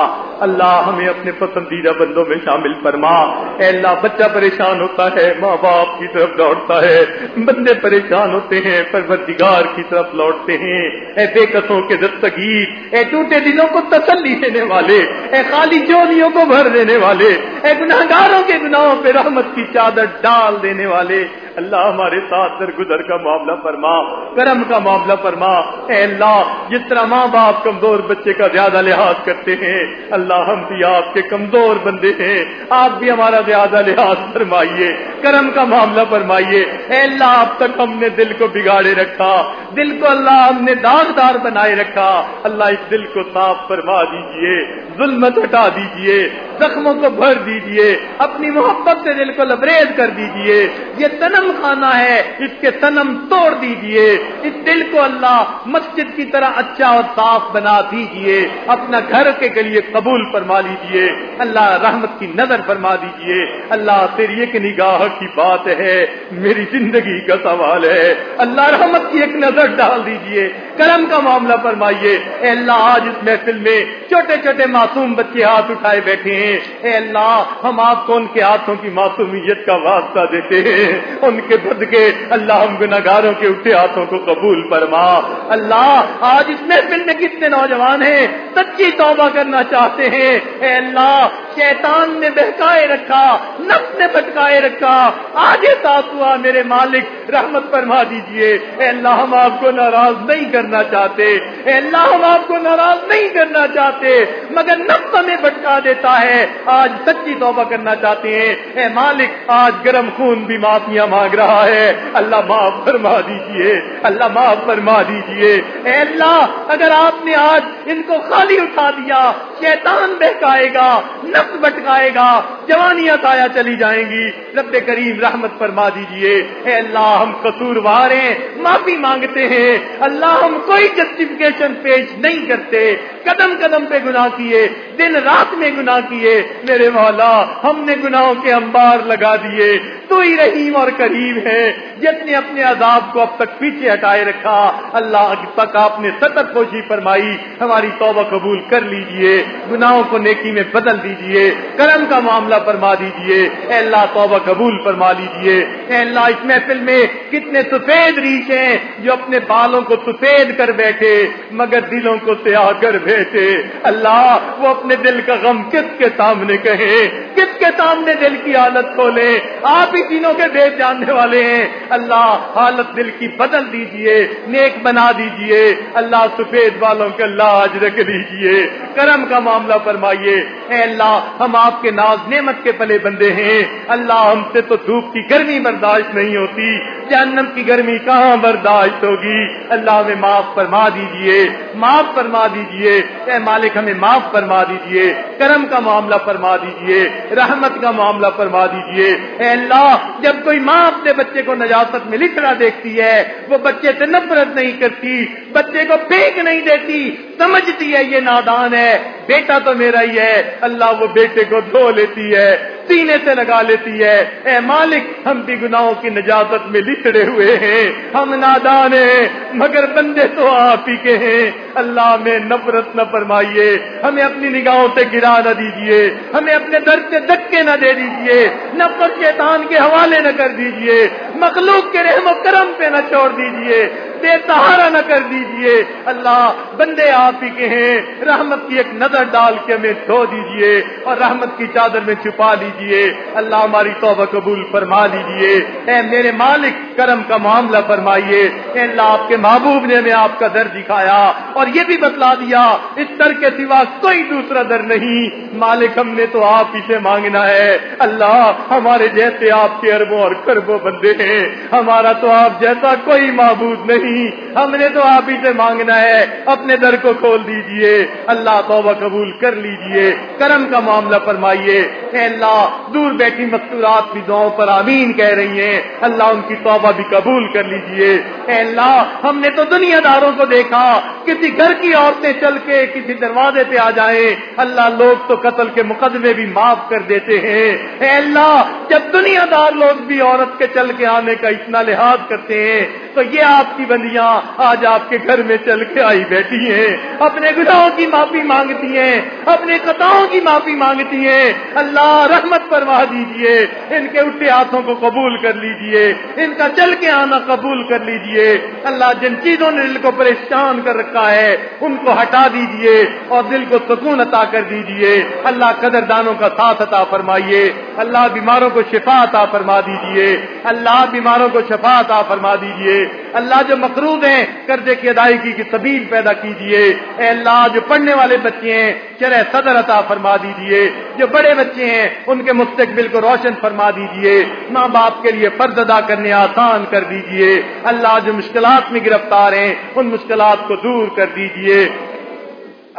اللہ ہمیں اپنے پسندیدہ بندوں میں شامل فرما۔ اے اللہ، بچہ پریشان ہوتا ہے ماں باپ کی طرف لوٹتا ہے۔ بندے پریشان ہوتے ہیں، پروردگار کی طرف لوٹتے ہیں۔ اے بے قصوں کے دستگیر، اے ٹوٹے دلوں کو تسلی دینے والے، اے خالی چوریوں کو بھر دینے والے، اے گناہ گاروں کے گناہوں پہ رحمت کی چادر ڈال دینے والے۔ اللہ ہمارے ساتھ درگزر کا معاملہ فرما، کرم کا معاملہ فرما۔ اے اللہ، جس طرح ماں باپ کمزور بچے کا زیادہ لحاظ کرتے ہیں، اللہ ہم بھی آپ کے کمزور بندے ہیں۔ آپ بھی ہمارا زیادہ لحاظ فرمائیے، کرم کا معاملہ فرمائیے۔ اے اللہ، اب تک ہم نے دل کو بگاڑے رکھا، دل کو اللہ ہم نے داغدار بنائے رکھا۔ اللہ اس دل کو صاف فرما دیجیے، ظلمت ہٹا دیجیے، زخموں کو بھر دیجیے، اپنی محبت سے دل کو لبریز کر دیجیے۔ یہ تنم خانہ ہے، اس کے تنم توڑ دیجیے۔ اس دل کو اللہ مسجد کی طرح اچھا اور صاف بنا دیجیے۔ اپنا گھر کے لیے قبول فرما لیجیے۔ اللہ رحمت کی نظر فرما دیجیے۔ اللہ تیری ایک نگاہ کی بات ہے، میری زندگی کا سوال ہے۔ اللہ رحمت کی ایک نظر ڈال دیجیے۔ کرم کا معاملہ فرمائیے۔ اے اللہ، آج اس محفل میں چھوٹے چھوٹے معصوم بچے ہاتھ اٹھائے بیٹھے ہیں۔ اے اللہ، ہم آپ کو ان کے ہاتھوں کی معصومیت کا واسطہ دیتے ہیں۔ ان ان کے بدگے اللہ ہم گناگاروں کے اٹھے ہاتھوں کو قبول فرما۔ اللہ، آج اس محفل میں کتنے نوجوان ہیں، سچی توبہ کرنا چاہتے ہیں۔ اے اللہ، شیطان نے بہکائے رکھا، نفس نے بھٹکائے رکھا۔ آگے ساتھ ہوا میرے مالک، رحمت فرما دیجیے۔ اے اللہ، ہم آپ کو ناراض نہیں کرنا چاہتے۔ اے اللہ، ہم آپ کو ناراض نہیں کرنا چاہتے۔ مگر نفس ہمیں بھٹکا دیتا ہے۔ آج سچی توبہ کرنا چاہتے ہیں۔ اے مالک، آج گرم خون بھی معافیاں مانگ رہا ہے۔ اللہ معاف فرما دیجیے۔ اللہ معاف فرما دیجیے۔ اے اللہ، اگر آپ نے آج ان کو خالی اٹھا دیا شیطان بہکائے گا، نفس بٹکائے گا، جوانیاں تایا چلی جائیں گی۔ رب کریم رحمت فرما دیجیے۔ اے اللہ، ہم قصور وار ہیں، معافی مانگتے ہیں۔ اللہ، ہم کوئی جسٹیفکیشن پیش نہیں کرتے۔ قدم قدم پہ گناہ کیے، دن رات میں گناہ کیے۔ میرے مولا، ہم نے گناہوں کے انبار لگا دیے۔ تو ہی رحیم اور قریب ہے، جس نے اپنے عذاب کو اب تک پیچھے ہٹائے رکھا۔ اللہ تک آپ نے ستر کوشی فرمائی، ہماری توبہ قبول کر لیجیے۔ گناہوں کو نیکی میں بدل دیجیے، کرم کا معاملہ فرما دیجیے۔ اے اللہ، توبہ قبول فرما لیجیے۔ اے اللہ، اس محفل میں کتنے سفید ریچھ ہیں جو اپنے بالوں کو سفید کر بیٹھے، مگر دلوں کو سیاہ کر بیٹھے۔ اللہ، وہ اپنے دل کا غم کس کے سامنے کہے؟ کس کے سامنے دل کی حالت کھولے؟ آپ ہی تینوں کے بیچ جاننے والے ہیں۔ اللہ، حالت دل کی بدل دیجیے، نیک بنا دیجیے۔ اللہ، سفید والوں کے لاج رکھ دیجیے۔ کرم کا معاملہ فرمائیے۔ اے اللہ، ہم آپ کے ناز نعمت کے پلے بندے ہیں۔ اللہ ہم سے تو دھوپ کی گرمی برداشت نہیں ہوتی۔ جہنم کی گرمی کہاں برداشت ہوگی؟ اللہ ہمیں معاف فرما دیجیے، معاف فرما دیجیے۔ اے مالک، ہمیں معاف فرما دیجیے۔ کرم کا معاملہ فرما دیجیے۔ رحمت کا معاملہ فرما دیجیے۔ اے اللہ، جب کوئی ماں اپنے بچے کو نجاست میں لکھنا دیکھتی ہے، وہ بچے سے نفرت نہیں کرتی، بچے کو پھینک نہیں دیتی، سمجھتی ہے یہ نادان ہے، بیٹا تو میرا ہی ہے۔ اللہ وہ بیٹے کو دھو لیتی ہے۔ سینے سے لگا لیتی ہے۔ اے مالک، ہم بھی گناہوں کی نجازت میں لکھڑے ہوئے ہیں۔ ہم نادان ہیں، مگر بندے تو آپ ہی کے ہیں۔ اللہ میں نفرت نہ فرمائیے۔ ہمیں اپنی نگاہوں سے گرا نہ دیجیے۔ ہمیں اپنے درد سے دکے نہ دے دیجیے۔ نفرت شیطان کے حوالے نہ کر دیجیے۔ مخلوق کے رحم و کرم پہ نہ چھوڑ دیجیے۔ بے سہارا نہ کر دیجیے۔ اللہ، بندے آپ ہی کے ہیں۔ رحمت کی ایک نظر ڈال کے ہمیں دھو دیجیے اور رحمت کی چادر میں چھپا دیجیے۔ اللہ، ہماری توبہ قبول فرما لیجیے اے میرے مالک، کرم کا معاملہ فرمائیے۔ اے اللہ، آپ کے محبوب نے ہمیں آپ کا در دکھایا اور یہ بھی بتلا دیا، اس در کے سوا کوئی دوسرا در نہیں۔ مالک، ہم نے تو آپ ہی سے مانگنا ہے۔ اللہ، ہمارے جیسے آپ کے اربوں اور کربوں بندے ہیں۔ ہمارا تو آپ جیسا کوئی معبود نہیں۔ نہیں ہم نے تو آپ ہی سے مانگنا ہے۔ اپنے در کو کھول دیجیے۔ اللہ توبہ قبول کر لیجیے۔ کرم کا معاملہ فرمائیے۔ اے اللہ، دور بیٹھی مستورات کی دعاؤں پر آمین کہہ رہی ہیں۔ اللہ ان کی توبہ بھی قبول کر لیجیے۔ اے اللہ، ہم نے تو دنیا داروں کو دیکھا۔ کسی گھر کی عورتیں چل کے کسی دروازے پہ آ جائیں۔ اللہ، لوگ تو قتل کے مقدمے بھی معاف کر دیتے ہیں۔ اے اللہ، جب دنیا دار لوگ بھی عورت کے چل کے آنے کا اتنا لحاظ کرتے ہیں، تو یہ آپ کی بندیاں آج آپ کے گھر میں چل کے آئی بیٹھی ہیں۔ اپنے گناہوں کی معافی مانگتی ہیں، اپنے قطعوں کی معافی مانگتی ہیں۔ اللہ رحمت فرما دیجیے، ان کے اٹھے ہاتھوں کو قبول کر لیجیے، ان کا چل کے آنا قبول کر لیجیے۔ اللہ جن چیزوں نے دل کو پریشان کر رکھا ہے، ان کو ہٹا دیجیے اور دل کو سکون عطا کر دیجیے۔ اللہ قدر دانوں کا ساتھ عطا فرمائیے، اللہ بیماروں کو شفا عطا فرما دیجیے۔ اللہ بیماروں کو شفا عطا فرما دیجیے۔ اللہ جو مقروض ہیں، قرضے کی ادائیگی کی سبیل پیدا کیجیے اے اللہ، جو پڑھنے والے بچے ہیں چلے صدر عطا فرما دیجیے جو بڑے بچے ہیں، ان کے مستقبل کو روشن فرما دیجیے ماں باپ کے لیے فرض ادا کرنے آسان کر دیجیے اللہ، جو مشکلات میں گرفتار ہیں، ان مشکلات کو دور کر دیجیے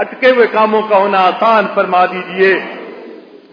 اٹکے ہوئے کاموں کا ہونا آسان فرما دیجیے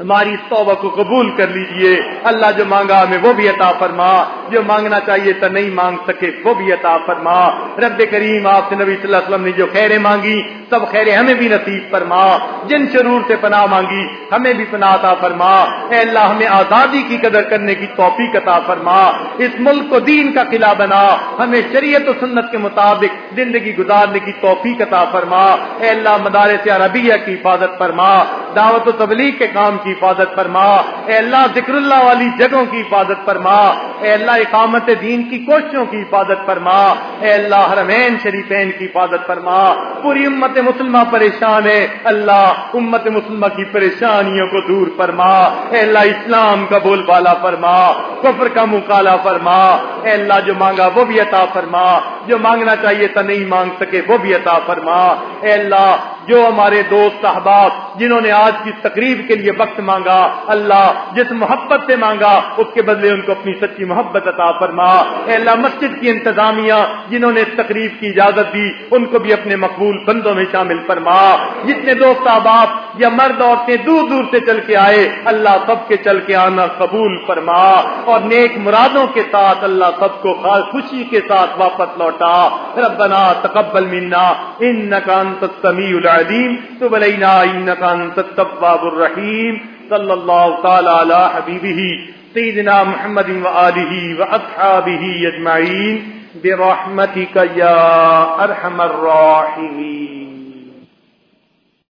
ہماری توبہ کو قبول کر لیجیے۔ اللہ جو مانگا ہمیں وہ بھی عطا فرما۔ جو مانگنا چاہیے تو نہیں مانگ سکے وہ بھی عطا فرما۔ رب کریم آپ سے نبی صلی اللہ علیہ وسلم نے جو خیریں مانگی، سب خیریں ہمیں بھی نصیب فرما۔ جن شرور سے پناہ مانگی، ہمیں بھی پناہ عطا فرما۔ اے اللہ، ہمیں آزادی کی قدر کرنے کی توفیق عطا فرما۔ اس ملک کو دین کا قلعہ بنا۔ ہمیں شریعت و سنت کے مطابق زندگی گزارنے کی توفیق عطا فرما۔ اے اللہ، مدارس عربیہ کی حفاظت فرما۔ دعوت و تبلیغ کے کام کی حفاظت فرما۔ اے اللہ، ذکر اللہ والی جگہوں کی حفاظت فرما۔ اے اللہ، اقامت دین کی کوششوں کی حفاظت فرما۔ اے اللہ، حرمین شریفین کی حفاظت فرما۔ پوری امت مسلمہ پریشان ہے۔ اللہ، امت مسلمہ کی پریشانیوں کو دور فرما۔ اے اللہ، اسلام کا بول بالا فرما۔ کفر کا مکالا فرما۔ اے اللہ، جو مانگا وہ بھی عطا فرما۔ جو مانگنا چاہیے تو نہیں مانگ سکے وہ بھی عطا فرما۔ اے اللہ، جو ہمارے دوست احباب، جنہوں نے آج کی تقریب کے لیے وقت مانگا، اللہ جس محبت سے مانگا، اس کے بدلے ان کو اپنی سچی محبت عطا فرما۔ اے اللہ، مسجد کی انتظامیہ جنہوں نے تقریب کی اجازت دی، ان کو بھی اپنے مقبول بندوں میں شامل فرما۔ جتنے دوست احباب یا مرد عورتیں دور دور سے چل کے آئے، اللہ سب کے چل کے آنا قبول فرما۔ اور نیک مرادوں کے ساتھ اللہ سب کو خاص خوشی کے ساتھ واپس لوٹا۔ ربنا تقبل منا انك انت السميع العليم تب علينا انك انت التواب الرحيم صلی اللہ تعالی علی حبیبہ، سیدنا محمد و آلہ و اصحابہ اجمعین، برحمتک یا ارحم الراحمین۔